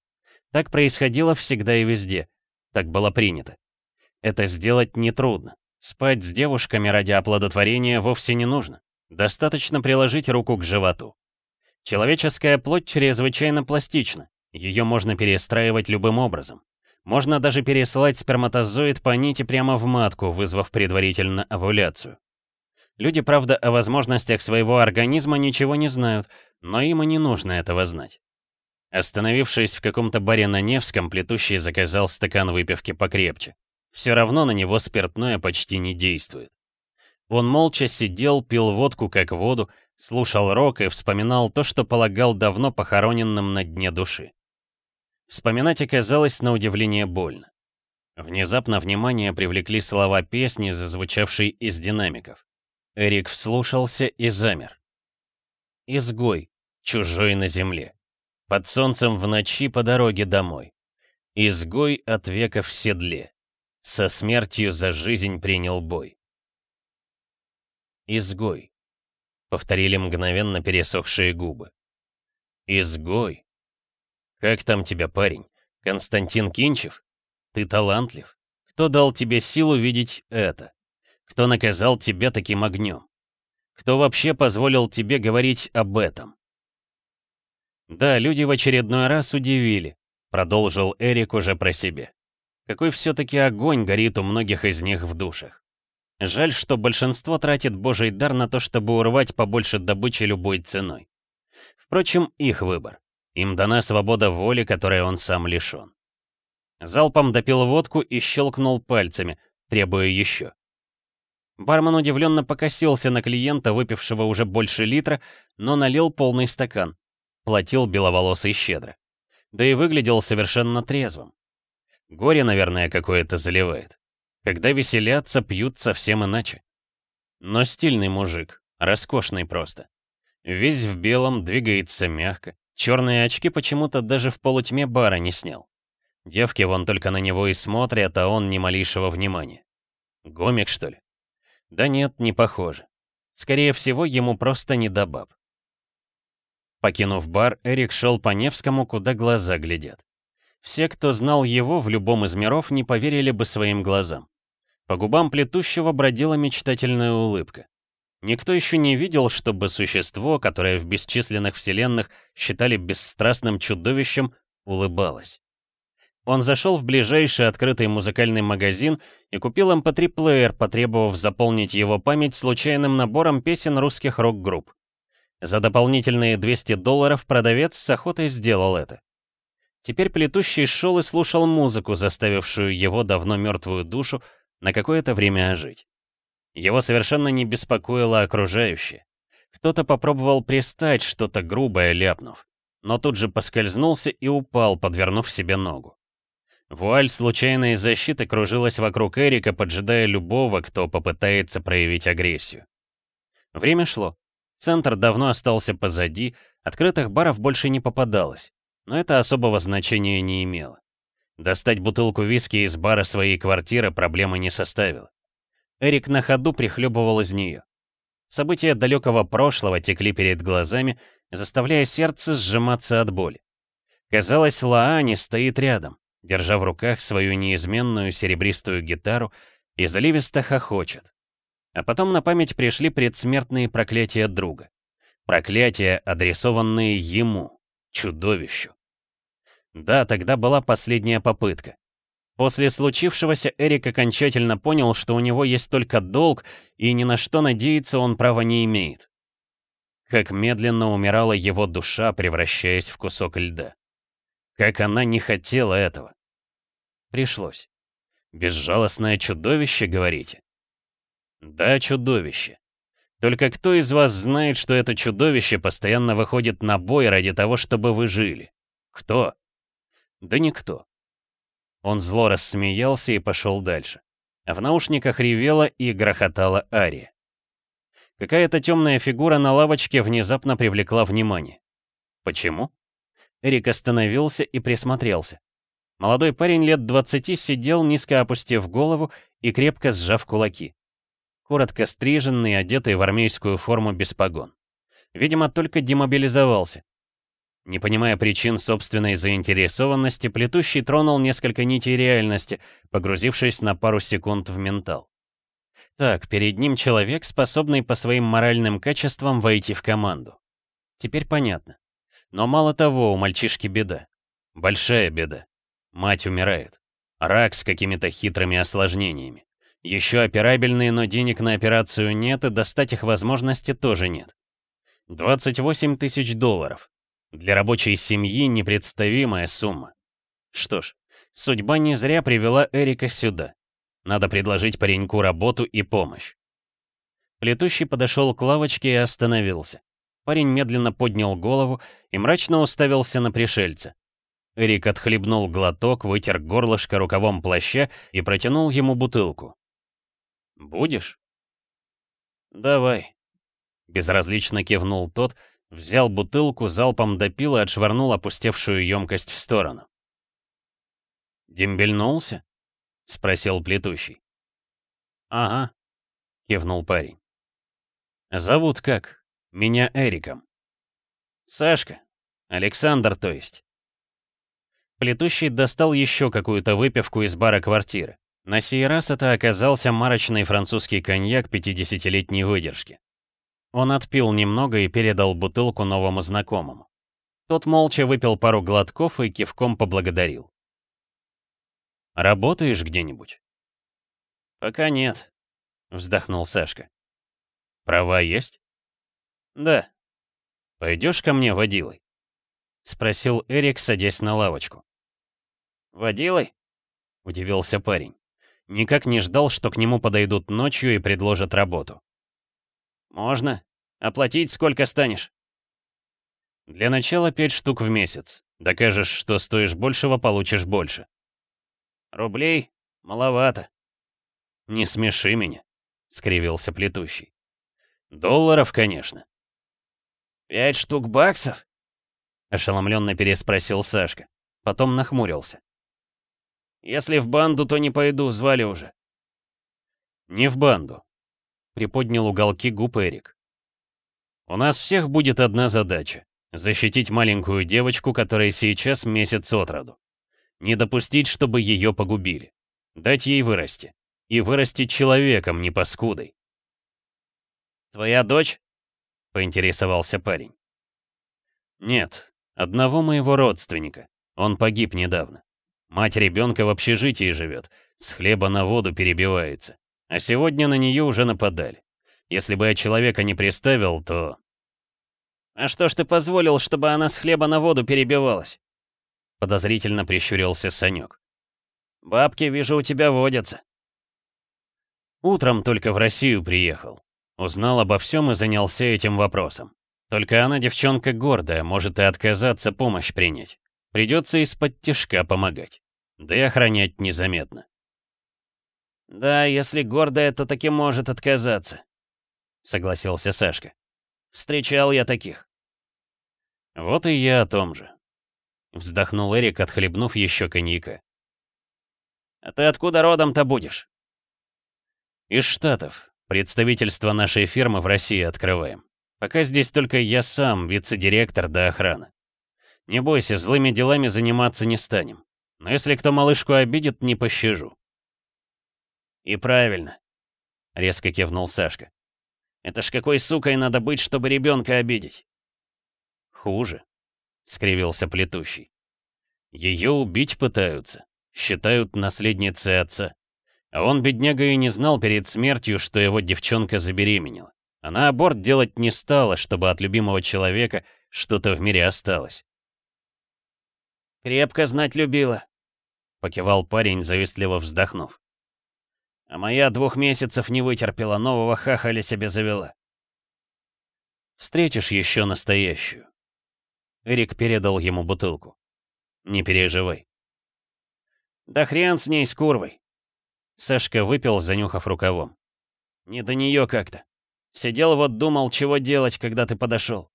Так происходило всегда и везде. Так было принято. Это сделать нетрудно. Спать с девушками ради оплодотворения вовсе не нужно. Достаточно приложить руку к животу. Человеческая плоть чрезвычайно пластична. Ее можно перестраивать любым образом. Можно даже пересылать сперматозоид по нити прямо в матку, вызвав предварительно овуляцию. Люди, правда, о возможностях своего организма ничего не знают, но им и не нужно этого знать. Остановившись в каком-то баре на Невском, плетущий заказал стакан выпивки покрепче. Все равно на него спиртное почти не действует. Он молча сидел, пил водку как воду, слушал рок и вспоминал то, что полагал давно похороненным на дне души. Вспоминать оказалось на удивление больно. Внезапно внимание привлекли слова песни, зазвучавшей из динамиков. Эрик вслушался и замер. «Изгой, чужой на земле, под солнцем в ночи по дороге домой. Изгой от века в седле, со смертью за жизнь принял бой». «Изгой», — повторили мгновенно пересохшие губы. «Изгой, «Как там тебя, парень? Константин Кинчев? Ты талантлив? Кто дал тебе силу видеть это? Кто наказал тебя таким огнем? Кто вообще позволил тебе говорить об этом?» «Да, люди в очередной раз удивили», — продолжил Эрик уже про себя. «Какой все-таки огонь горит у многих из них в душах. Жаль, что большинство тратит божий дар на то, чтобы урвать побольше добычи любой ценой. Впрочем, их выбор. Им дана свобода воли, которой он сам лишен. Залпом допил водку и щелкнул пальцами, требуя еще. Бармен удивленно покосился на клиента, выпившего уже больше литра, но налил полный стакан. Платил беловолосый щедро. Да и выглядел совершенно трезвым. Горе, наверное, какое-то заливает. Когда веселятся, пьют совсем иначе. Но стильный мужик, роскошный просто. Весь в белом, двигается мягко. Черные очки почему-то даже в полутьме бара не снял. Девки вон только на него и смотрят, а он ни малейшего внимания. Гомик, что ли? Да нет, не похоже. Скорее всего, ему просто не до баб. Покинув бар, Эрик шел по Невскому, куда глаза глядят. Все, кто знал его в любом из миров, не поверили бы своим глазам. По губам плетущего бродила мечтательная улыбка. Никто еще не видел, чтобы существо, которое в бесчисленных вселенных считали бесстрастным чудовищем, улыбалось. Он зашел в ближайший открытый музыкальный магазин и купил MP3-плеер, эм потребовав заполнить его память случайным набором песен русских рок-групп. За дополнительные 200 долларов продавец с охотой сделал это. Теперь плетущий шел и слушал музыку, заставившую его давно мертвую душу на какое-то время ожить. Его совершенно не беспокоило окружающее. Кто-то попробовал пристать, что-то грубое ляпнув, но тут же поскользнулся и упал, подвернув себе ногу. Вуаль случайной защиты кружилась вокруг Эрика, поджидая любого, кто попытается проявить агрессию. Время шло. Центр давно остался позади, открытых баров больше не попадалось, но это особого значения не имело. Достать бутылку виски из бара своей квартиры проблемы не составило. Эрик на ходу прихлебывал из нее. События далекого прошлого текли перед глазами, заставляя сердце сжиматься от боли. Казалось, Лаани стоит рядом, держа в руках свою неизменную серебристую гитару и заливисто хохочет. А потом на память пришли предсмертные проклятия друга. Проклятия, адресованные ему, чудовищу. Да, тогда была последняя попытка. После случившегося Эрик окончательно понял, что у него есть только долг, и ни на что надеяться он права не имеет. Как медленно умирала его душа, превращаясь в кусок льда. Как она не хотела этого. Пришлось. Безжалостное чудовище, говорите? Да, чудовище. Только кто из вас знает, что это чудовище постоянно выходит на бой ради того, чтобы вы жили? Кто? Да никто. Он зло рассмеялся и пошел дальше. А в наушниках ревела и грохотала Ария. Какая-то темная фигура на лавочке внезапно привлекла внимание. Почему? Эрик остановился и присмотрелся. Молодой парень лет 20 сидел, низко опустив голову и крепко сжав кулаки. коротко стриженный, одетый в армейскую форму без погон. Видимо, только демобилизовался. Не понимая причин собственной заинтересованности, плетущий тронул несколько нитей реальности, погрузившись на пару секунд в ментал. Так, перед ним человек, способный по своим моральным качествам войти в команду. Теперь понятно. Но мало того, у мальчишки беда. Большая беда. Мать умирает. Рак с какими-то хитрыми осложнениями. Еще операбельные, но денег на операцию нет, и достать их возможности тоже нет. 28 тысяч долларов. Для рабочей семьи непредставимая сумма. Что ж, судьба не зря привела Эрика сюда. Надо предложить пареньку работу и помощь. Плетущий подошел к лавочке и остановился. Парень медленно поднял голову и мрачно уставился на пришельца. Эрик отхлебнул глоток, вытер горлышко рукавом плаща и протянул ему бутылку. «Будешь?» «Давай», — безразлично кивнул тот, взял бутылку, залпом допил и отшвырнул опустевшую емкость в сторону. «Дембельнулся?» — спросил плетущий. «Ага», — кивнул парень. «Зовут как? Меня Эриком». «Сашка. Александр, то есть». Плетущий достал еще какую-то выпивку из бара квартиры. На сей раз это оказался марочный французский коньяк 50-летней выдержки. Он отпил немного и передал бутылку новому знакомому. Тот молча выпил пару глотков и кивком поблагодарил. «Работаешь где-нибудь?» «Пока нет», — вздохнул Сашка. «Права есть?» «Да». «Пойдешь ко мне водилой?» — спросил Эрик, садясь на лавочку. «Водилой?» — удивился парень. Никак не ждал, что к нему подойдут ночью и предложат работу. «Можно. Оплатить сколько станешь?» «Для начала пять штук в месяц. Докажешь, что стоишь большего, получишь больше». «Рублей? Маловато». «Не смеши меня», — скривился плетущий. «Долларов, конечно». «Пять штук баксов?» — ошеломленно переспросил Сашка. Потом нахмурился. «Если в банду, то не пойду, звали уже». «Не в банду приподнял уголки губ Эрик. «У нас всех будет одна задача — защитить маленькую девочку, которая сейчас месяц от роду. Не допустить, чтобы ее погубили. Дать ей вырасти. И вырасти человеком, не паскудой». «Твоя дочь?» — поинтересовался парень. «Нет, одного моего родственника. Он погиб недавно. Мать ребенка в общежитии живет, с хлеба на воду перебивается. А сегодня на нее уже нападали. Если бы я человека не приставил, то... «А что ж ты позволил, чтобы она с хлеба на воду перебивалась?» Подозрительно прищурился Санек. «Бабки, вижу, у тебя водятся». Утром только в Россию приехал. Узнал обо всем и занялся этим вопросом. Только она девчонка гордая, может и отказаться помощь принять. Придется из-под тяжка помогать. Да и охранять незаметно. «Да, если гордая, то таки может отказаться», — согласился Сашка. «Встречал я таких». «Вот и я о том же», — вздохнул Эрик, отхлебнув еще коньяка. «А ты откуда родом-то будешь?» «Из Штатов. Представительство нашей фирмы в России открываем. Пока здесь только я сам, вице-директор до охраны. Не бойся, злыми делами заниматься не станем. Но если кто малышку обидит, не пощажу. «И правильно», — резко кивнул Сашка. «Это ж какой сукой надо быть, чтобы ребенка обидеть?» «Хуже», — скривился плетущий. «Ее убить пытаются, считают наследницей отца. А он, бедняга, и не знал перед смертью, что его девчонка забеременела. Она аборт делать не стала, чтобы от любимого человека что-то в мире осталось. «Крепко знать любила», — покивал парень, завистливо вздохнув. А моя двух месяцев не вытерпела, нового хахаля себе завела. Встретишь еще настоящую. Эрик передал ему бутылку. Не переживай. Да хрен с ней, с курвой. Сашка выпил, занюхав рукавом. Не до нее как-то. Сидел вот думал, чего делать, когда ты подошел.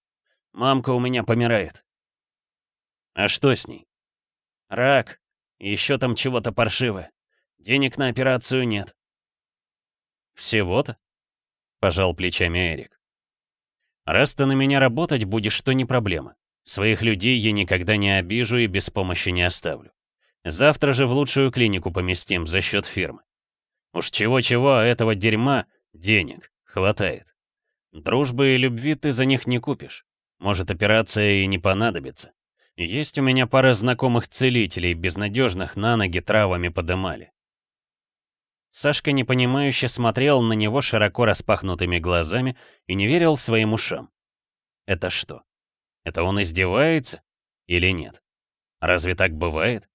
Мамка у меня помирает. А что с ней? Рак. Еще там чего-то паршивое. Денег на операцию нет. Всего-то? — пожал плечами Эрик. «Раз ты на меня работать будешь, то не проблема. Своих людей я никогда не обижу и без помощи не оставлю. Завтра же в лучшую клинику поместим за счет фирмы. Уж чего-чего, а этого дерьма денег хватает. Дружбы и любви ты за них не купишь. Может, операция и не понадобится. Есть у меня пара знакомых целителей, безнадежных на ноги травами подымали. Сашка непонимающе смотрел на него широко распахнутыми глазами и не верил своим ушам. Это что? Это он издевается? Или нет? Разве так бывает?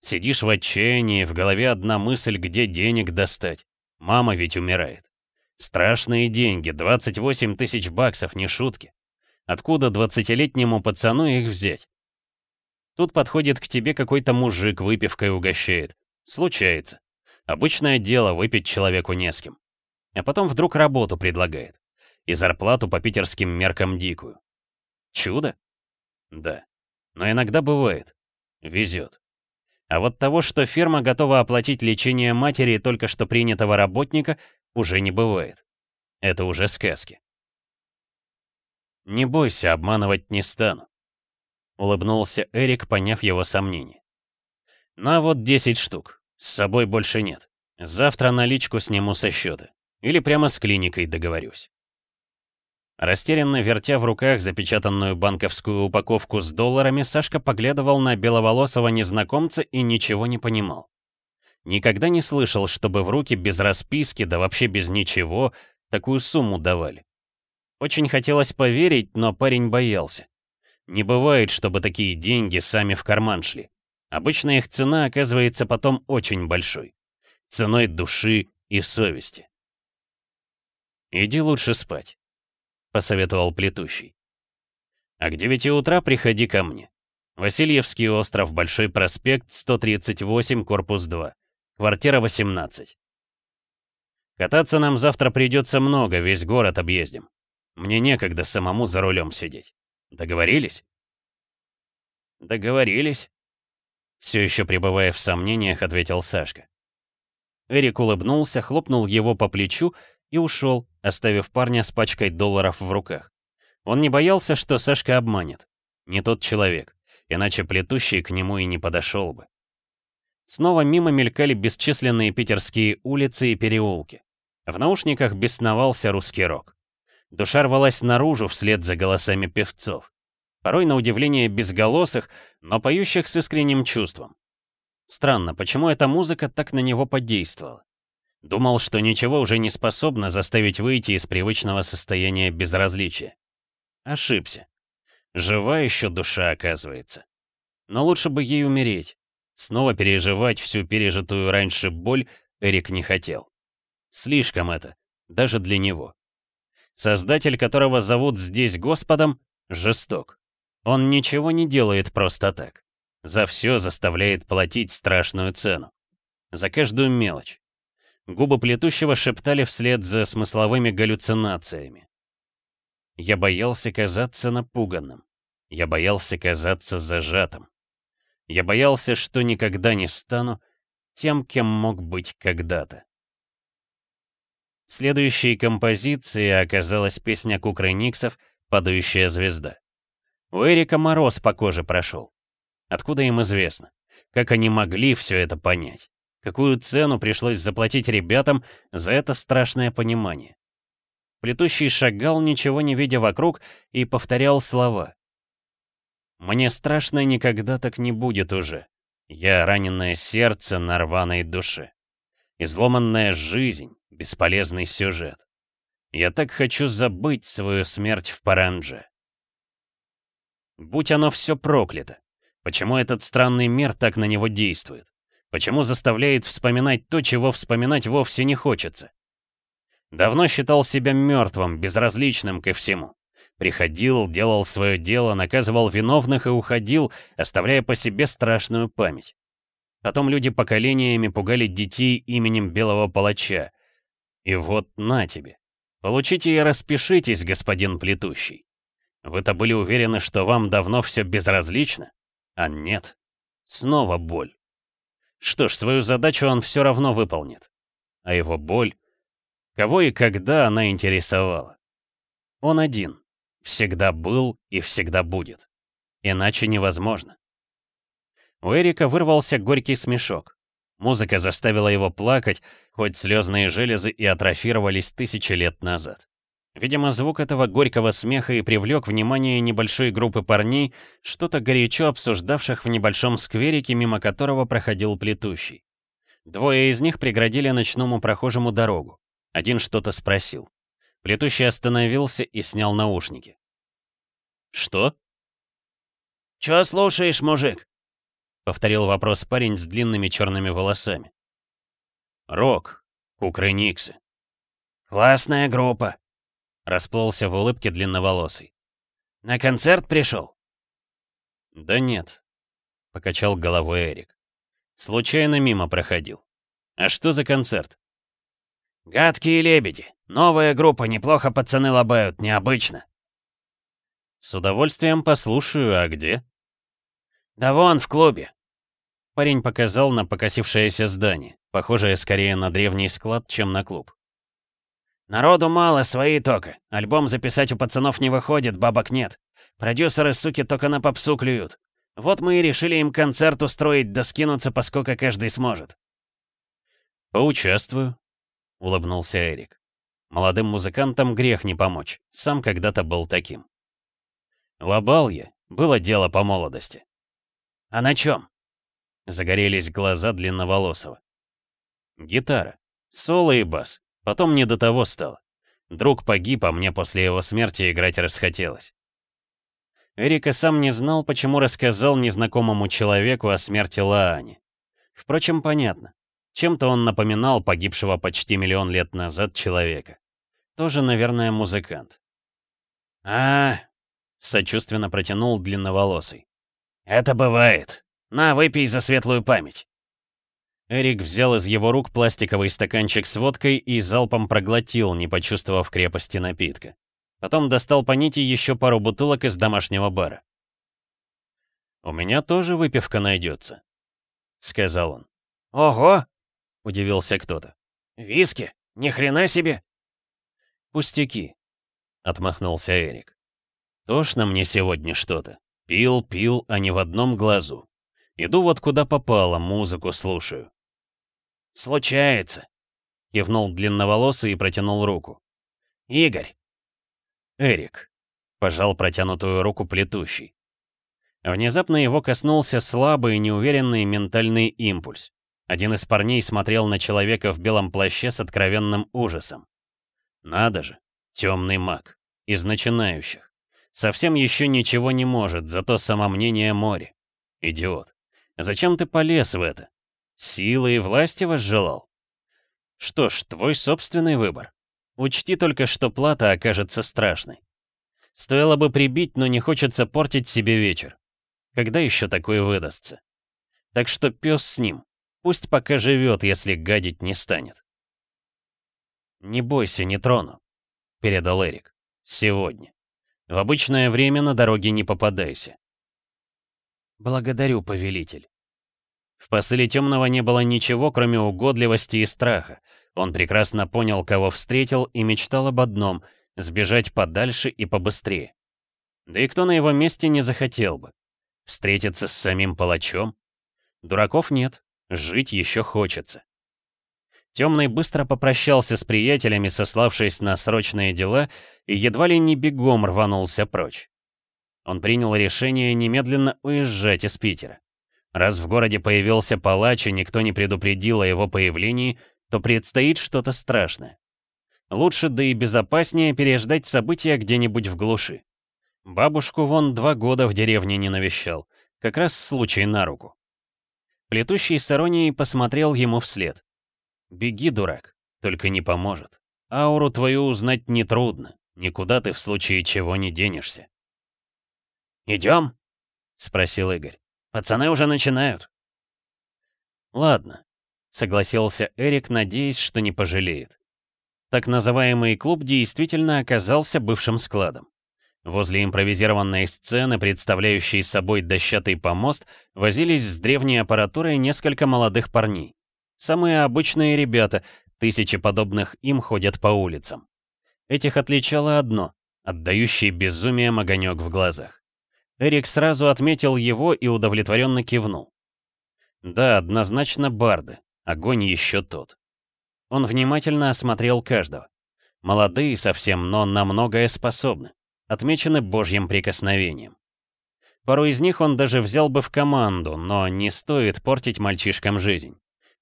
Сидишь в отчаянии, в голове одна мысль, где денег достать. Мама ведь умирает. Страшные деньги, 28 тысяч баксов, не шутки. Откуда 20-летнему пацану их взять? Тут подходит к тебе какой-то мужик, выпивкой угощает. Случается. Обычное дело выпить человеку не с кем. А потом вдруг работу предлагает. И зарплату по питерским меркам дикую. Чудо? Да. Но иногда бывает. Везет. А вот того, что фирма готова оплатить лечение матери только что принятого работника, уже не бывает. Это уже сказки. «Не бойся, обманывать не стану», — улыбнулся Эрик, поняв его сомнение. «На вот 10 штук. С собой больше нет. Завтра наличку сниму со счета. Или прямо с клиникой договорюсь». Растерянно вертя в руках запечатанную банковскую упаковку с долларами, Сашка поглядывал на беловолосого незнакомца и ничего не понимал. Никогда не слышал, чтобы в руки без расписки, да вообще без ничего, такую сумму давали. Очень хотелось поверить, но парень боялся. Не бывает, чтобы такие деньги сами в карман шли. Обычно их цена оказывается потом очень большой. Ценой души и совести. «Иди лучше спать», — посоветовал плетущий. «А к девяти утра приходи ко мне. Васильевский остров, Большой проспект, 138, корпус 2. Квартира 18. Кататься нам завтра придется много, весь город объездим. Мне некогда самому за рулем сидеть. Договорились?» «Договорились», — все еще пребывая в сомнениях, ответил Сашка. Эрик улыбнулся, хлопнул его по плечу и ушел, оставив парня с пачкой долларов в руках. Он не боялся, что Сашка обманет. Не тот человек, иначе плетущий к нему и не подошел бы. Снова мимо мелькали бесчисленные питерские улицы и переулки. В наушниках бесновался русский рок. Душа рвалась наружу вслед за голосами певцов. Порой на удивление безголосых, но поющих с искренним чувством. Странно, почему эта музыка так на него подействовала? Думал, что ничего уже не способно заставить выйти из привычного состояния безразличия. Ошибся. Жива еще душа, оказывается. Но лучше бы ей умереть. Снова переживать всю пережитую раньше боль Эрик не хотел. Слишком это, даже для него. Создатель, которого зовут здесь Господом, жесток. Он ничего не делает просто так. За все заставляет платить страшную цену. За каждую мелочь. Губы плетущего шептали вслед за смысловыми галлюцинациями. Я боялся казаться напуганным. Я боялся казаться зажатым. Я боялся, что никогда не стану тем, кем мог быть когда-то. Следующей композицией оказалась песня Кукрыниксов «Падающая звезда». У Эрика мороз по коже прошел. Откуда им известно? Как они могли все это понять? Какую цену пришлось заплатить ребятам за это страшное понимание? Плетущий шагал, ничего не видя вокруг, и повторял слова. «Мне страшно никогда так не будет уже. Я раненое сердце на рваной душе. Изломанная жизнь, бесполезный сюжет. Я так хочу забыть свою смерть в Паранже. Будь оно все проклято. Почему этот странный мир так на него действует? Почему заставляет вспоминать то, чего вспоминать вовсе не хочется? Давно считал себя мертвым, безразличным ко всему. Приходил, делал свое дело, наказывал виновных и уходил, оставляя по себе страшную память. Потом люди поколениями пугали детей именем Белого Палача. И вот на тебе. Получите и распишитесь, господин Плетущий. Вы-то были уверены, что вам давно все безразлично? А нет. Снова боль. Что ж, свою задачу он все равно выполнит. А его боль... Кого и когда она интересовала? Он один. Всегда был и всегда будет. Иначе невозможно. У Эрика вырвался горький смешок. Музыка заставила его плакать, хоть слезные железы и атрофировались тысячи лет назад. Видимо, звук этого горького смеха и привлек внимание небольшой группы парней, что-то горячо обсуждавших в небольшом скверике, мимо которого проходил плетущий. Двое из них преградили ночному прохожему дорогу. Один что-то спросил. Плетущий остановился и снял наушники. «Что?» «Чё слушаешь, мужик?» Повторил вопрос парень с длинными черными волосами. Рок. Кукры. Классная группа. Расплылся в улыбке длинноволосый. На концерт пришел? Да нет. Покачал головой Эрик. Случайно мимо проходил. А что за концерт? Гадкие лебеди. Новая группа, неплохо пацаны лобают, необычно. С удовольствием послушаю, а где? Да вон, в клубе. Парень показал на покосившееся здание, похожее скорее на древний склад, чем на клуб. «Народу мало, свои только. Альбом записать у пацанов не выходит, бабок нет. Продюсеры, суки, только на попсу клюют. Вот мы и решили им концерт устроить, да скинуться, поскольку каждый сможет». «Поучаствую», — улыбнулся Эрик. «Молодым музыкантам грех не помочь. Сам когда-то был таким». Лобал я. Было дело по молодости. «А на чем? Загорелись глаза длинноволосого. Гитара. Соло и бас. Потом не до того стало. Друг погиб, а мне после его смерти играть расхотелось. Эрика сам не знал, почему рассказал незнакомому человеку о смерти Лаани. Впрочем, понятно. Чем-то он напоминал погибшего почти миллион лет назад человека. Тоже, наверное, музыкант. а, сочувственно протянул длинноволосый. «Это бывает. На, выпей за светлую память». Эрик взял из его рук пластиковый стаканчик с водкой и залпом проглотил, не почувствовав крепости напитка. Потом достал по нити еще пару бутылок из домашнего бара. «У меня тоже выпивка найдется», — сказал он. «Ого!» — удивился кто-то. «Виски? Ни хрена себе!» «Пустяки», — отмахнулся Эрик. «Тошно мне сегодня что-то. Пил, пил, а не в одном глазу. Иду вот куда попало, музыку слушаю. «Случается», — кивнул длинноволосый и протянул руку. «Игорь». «Эрик», — пожал протянутую руку плетущий. Внезапно его коснулся слабый, неуверенный ментальный импульс. Один из парней смотрел на человека в белом плаще с откровенным ужасом. Надо же, темный маг, из начинающих. Совсем еще ничего не может, зато самомнение море. Идиот. Зачем ты полез в это? Силы и власти возжелал? Что ж, твой собственный выбор. Учти только, что плата окажется страшной. Стоило бы прибить, но не хочется портить себе вечер. Когда еще такое выдастся? Так что пес с ним. Пусть пока живет, если гадить не станет. «Не бойся, не трону», — передал Эрик. «Сегодня. В обычное время на дороге не попадайся. «Благодарю, повелитель». В посыле темного не было ничего, кроме угодливости и страха. Он прекрасно понял, кого встретил, и мечтал об одном — сбежать подальше и побыстрее. Да и кто на его месте не захотел бы? Встретиться с самим палачом? Дураков нет, жить еще хочется. Темный быстро попрощался с приятелями, сославшись на срочные дела, и едва ли не бегом рванулся прочь. Он принял решение немедленно уезжать из Питера. Раз в городе появился палач и никто не предупредил о его появлении, то предстоит что-то страшное. Лучше, да и безопаснее переждать события где-нибудь в глуши. Бабушку вон два года в деревне не навещал, как раз случай на руку. Плетущий с иронией посмотрел ему вслед. «Беги, дурак, только не поможет. Ауру твою узнать нетрудно, никуда ты в случае чего не денешься». «Идем?» — спросил Игорь. «Пацаны уже начинают». «Ладно», — согласился Эрик, надеясь, что не пожалеет. Так называемый клуб действительно оказался бывшим складом. Возле импровизированной сцены, представляющей собой дощатый помост, возились с древней аппаратурой несколько молодых парней. Самые обычные ребята, Тысячи подобных им ходят по улицам. Этих отличало одно — отдающий безумием огонек в глазах. Эрик сразу отметил его и удовлетворенно кивнул. Да, однозначно барды, огонь еще тот. Он внимательно осмотрел каждого. Молодые совсем, но на многое способны, отмечены божьим прикосновением. Пару из них он даже взял бы в команду, но не стоит портить мальчишкам жизнь.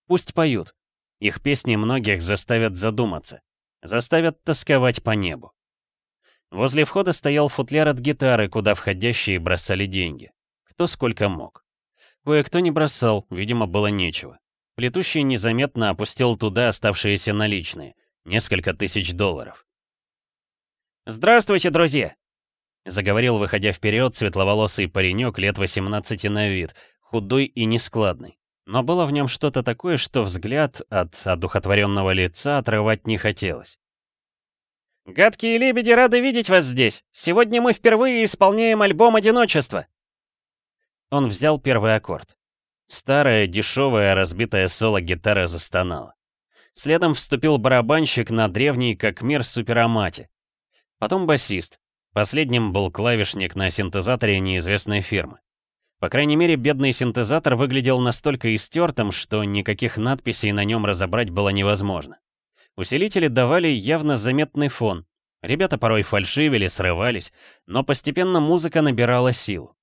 Пусть поют, их песни многих заставят задуматься, заставят тосковать по небу. Возле входа стоял футляр от гитары, куда входящие бросали деньги. Кто сколько мог. Кое-кто не бросал, видимо, было нечего. Плетущий незаметно опустил туда оставшиеся наличные. Несколько тысяч долларов. «Здравствуйте, друзья!» Заговорил, выходя вперед, светловолосый паренек лет 18 на вид, худой и нескладный. Но было в нем что-то такое, что взгляд от одухотворенного лица отрывать не хотелось. «Гадкие лебеди рады видеть вас здесь. Сегодня мы впервые исполняем альбом «Одиночество». Он взял первый аккорд. Старая, дешевая, разбитая соло-гитара застонала. Следом вступил барабанщик на древний как мир суперамате. Потом басист. Последним был клавишник на синтезаторе неизвестной фирмы. По крайней мере, бедный синтезатор выглядел настолько истертым, что никаких надписей на нем разобрать было невозможно. Усилители давали явно заметный фон. Ребята порой фальшивили, срывались, но постепенно музыка набирала силу.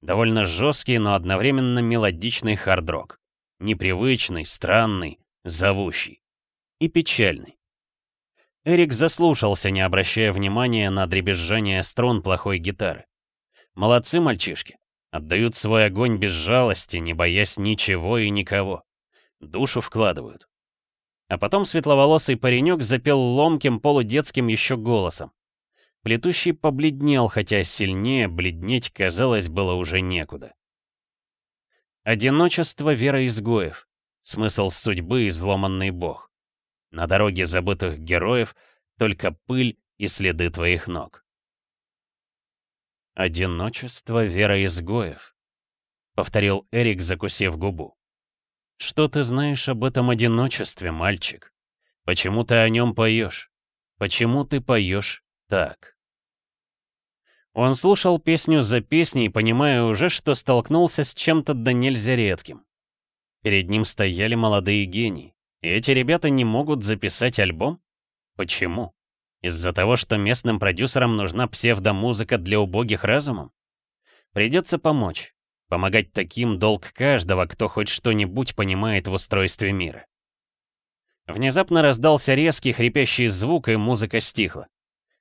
Довольно жесткий, но одновременно мелодичный хард-рок. Непривычный, странный, зовущий. И печальный. Эрик заслушался, не обращая внимания на дребезжание струн плохой гитары. Молодцы мальчишки. Отдают свой огонь без жалости, не боясь ничего и никого. Душу вкладывают. А потом светловолосый паренек запел ломким полудетским еще голосом. Плетущий побледнел, хотя сильнее бледнеть, казалось, было уже некуда. Одиночество вера. Смысл судьбы изломанный бог. На дороге забытых героев только пыль и следы твоих ног. «Одиночество вера изгоев», — повторил Эрик, закусив губу. «Что ты знаешь об этом одиночестве, мальчик? Почему ты о нем поешь? Почему ты поешь так?» Он слушал песню за песней, понимая уже, что столкнулся с чем-то да нельзя редким. Перед ним стояли молодые гении, и эти ребята не могут записать альбом? Почему? Из-за того, что местным продюсерам нужна псевдомузыка для убогих разумом? Придется помочь. Помогать таким долг каждого, кто хоть что-нибудь понимает в устройстве мира. Внезапно раздался резкий хрипящий звук, и музыка стихла.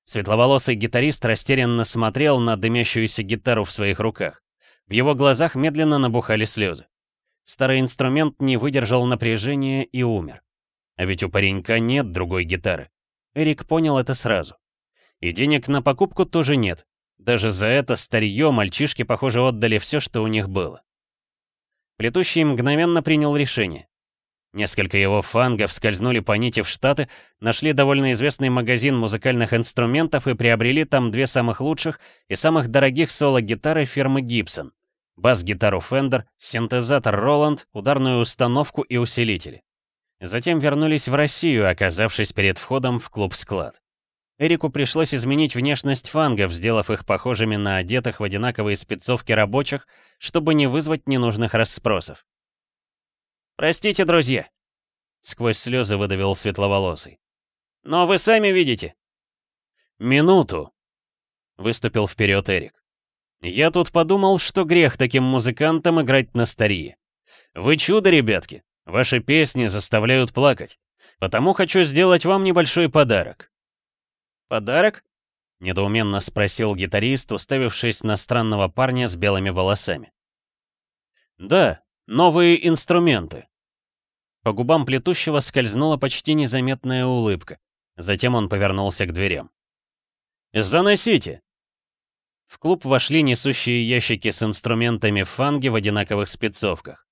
Светловолосый гитарист растерянно смотрел на дымящуюся гитару в своих руках. В его глазах медленно набухали слезы. Старый инструмент не выдержал напряжения и умер. А ведь у паренька нет другой гитары. Эрик понял это сразу. И денег на покупку тоже нет. Даже за это старье мальчишки, похоже, отдали все, что у них было. Плетущий мгновенно принял решение. Несколько его фангов скользнули по нити в Штаты, нашли довольно известный магазин музыкальных инструментов и приобрели там две самых лучших и самых дорогих соло-гитары фирмы Gibson. Бас-гитару Fender, синтезатор Roland, ударную установку и усилители. Затем вернулись в Россию, оказавшись перед входом в клуб-склад. Эрику пришлось изменить внешность фангов, сделав их похожими на одетых в одинаковые спецовки рабочих, чтобы не вызвать ненужных расспросов. «Простите, друзья!» Сквозь слезы выдавил светловолосый. «Но вы сами видите!» «Минуту!» Выступил вперед Эрик. «Я тут подумал, что грех таким музыкантам играть на старие. Вы чудо, ребятки! Ваши песни заставляют плакать. Потому хочу сделать вам небольшой подарок». «Подарок?» — недоуменно спросил гитарист, уставившись на странного парня с белыми волосами. «Да, новые инструменты». По губам плетущего скользнула почти незаметная улыбка. Затем он повернулся к дверям. «Заносите!» В клуб вошли несущие ящики с инструментами фанги в одинаковых спецовках.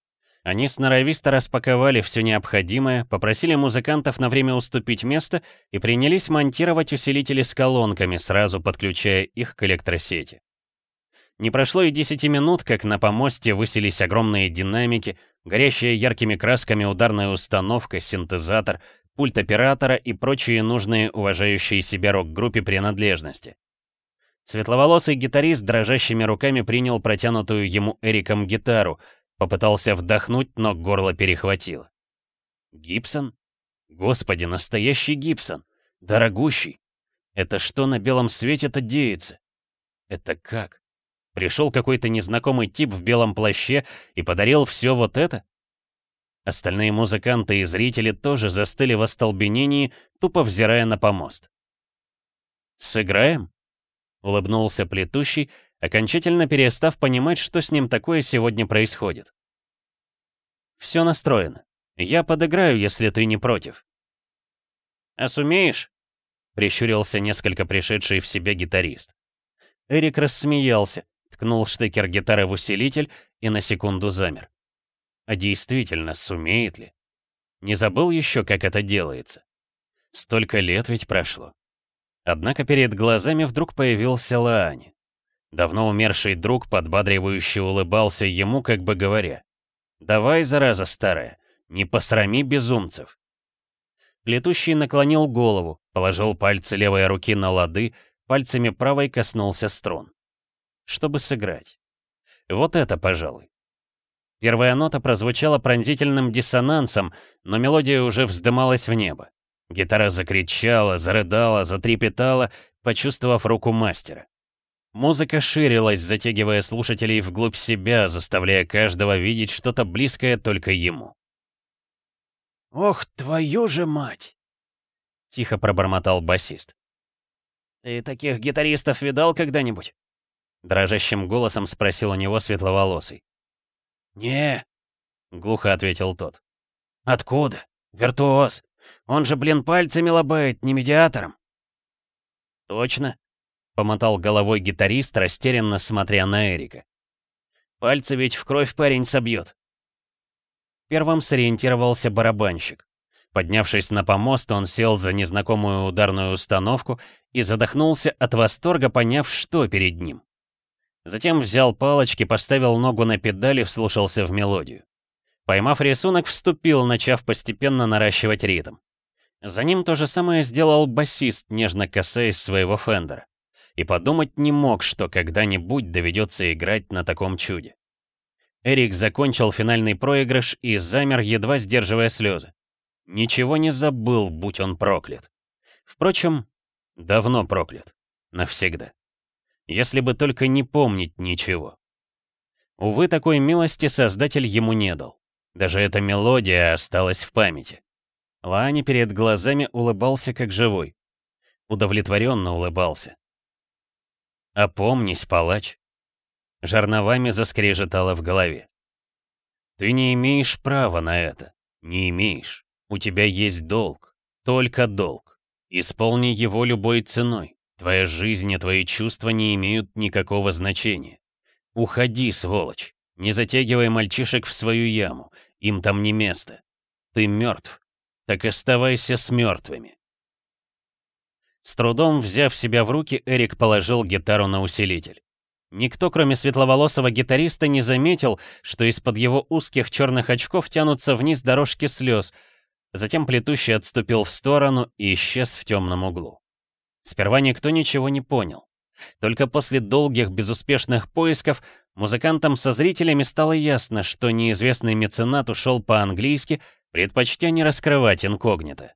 Они сноровисто распаковали все необходимое, попросили музыкантов на время уступить место и принялись монтировать усилители с колонками, сразу подключая их к электросети. Не прошло и 10 минут, как на помосте высились огромные динамики, горящая яркими красками ударная установка, синтезатор, пульт оператора и прочие нужные уважающие себя рок-группе принадлежности. Светловолосый гитарист дрожащими руками принял протянутую ему Эриком гитару, попытался вдохнуть, но горло перехватило. Гибсон? Господи, настоящий Гибсон! Дорогущий! Это что на белом свете-то деется? Это как? Пришел какой-то незнакомый тип в белом плаще и подарил все вот это? Остальные музыканты и зрители тоже застыли в остолбенении, тупо взирая на помост. «Сыграем?» — улыбнулся плетущий, окончательно перестав понимать, что с ним такое сегодня происходит. «Все настроено. Я подыграю, если ты не против». «А сумеешь?» — прищурился несколько пришедший в себя гитарист. Эрик рассмеялся, ткнул штекер гитары в усилитель и на секунду замер. А действительно, сумеет ли? Не забыл еще, как это делается? Столько лет ведь прошло. Однако перед глазами вдруг появился Лаани. Давно умерший друг подбадривающе улыбался ему, как бы говоря. «Давай, зараза старая, не посрами безумцев». Летущий наклонил голову, положил пальцы левой руки на лады, пальцами правой коснулся струн. Чтобы сыграть. Вот это, пожалуй. Первая нота прозвучала пронзительным диссонансом, но мелодия уже вздымалась в небо. Гитара закричала, зарыдала, затрепетала, почувствовав руку мастера. Музыка ширилась, затягивая слушателей вглубь себя, заставляя каждого видеть что-то близкое только ему. «Ох, твою же мать!» — тихо пробормотал басист. «Ты таких гитаристов видал когда-нибудь?» Дрожащим голосом спросил у него светловолосый. «Не», — глухо ответил тот. «Откуда? Виртуоз. Он же, блин, пальцами лобает, не медиатором». «Точно», — помотал головой гитарист, растерянно смотря на Эрика. «Пальцы ведь в кровь парень собьет». Первым сориентировался барабанщик. Поднявшись на помост, он сел за незнакомую ударную установку и задохнулся от восторга, поняв, что перед ним. Затем взял палочки, поставил ногу на педали, вслушался в мелодию. Поймав рисунок, вступил, начав постепенно наращивать ритм. За ним то же самое сделал басист, нежно касаясь своего фендера. И подумать не мог, что когда-нибудь доведется играть на таком чуде. Эрик закончил финальный проигрыш и замер, едва сдерживая слезы. Ничего не забыл, будь он проклят. Впрочем, давно проклят. Навсегда если бы только не помнить ничего. Увы, такой милости Создатель ему не дал. Даже эта мелодия осталась в памяти. Лаани перед глазами улыбался как живой. Удовлетворенно улыбался. «Опомнись, палач!» Жарновами заскрежетало в голове. «Ты не имеешь права на это. Не имеешь. У тебя есть долг. Только долг. Исполни его любой ценой. Твоя жизнь и твои чувства не имеют никакого значения. Уходи, сволочь. Не затягивай мальчишек в свою яму. Им там не место. Ты мертв. Так оставайся с мертвыми. С трудом взяв себя в руки, Эрик положил гитару на усилитель. Никто, кроме светловолосого гитариста, не заметил, что из-под его узких черных очков тянутся вниз дорожки слез. Затем плетущий отступил в сторону и исчез в темном углу. Сперва никто ничего не понял. Только после долгих безуспешных поисков музыкантам со зрителями стало ясно, что неизвестный меценат ушел по-английски, предпочтя не раскрывать инкогнито.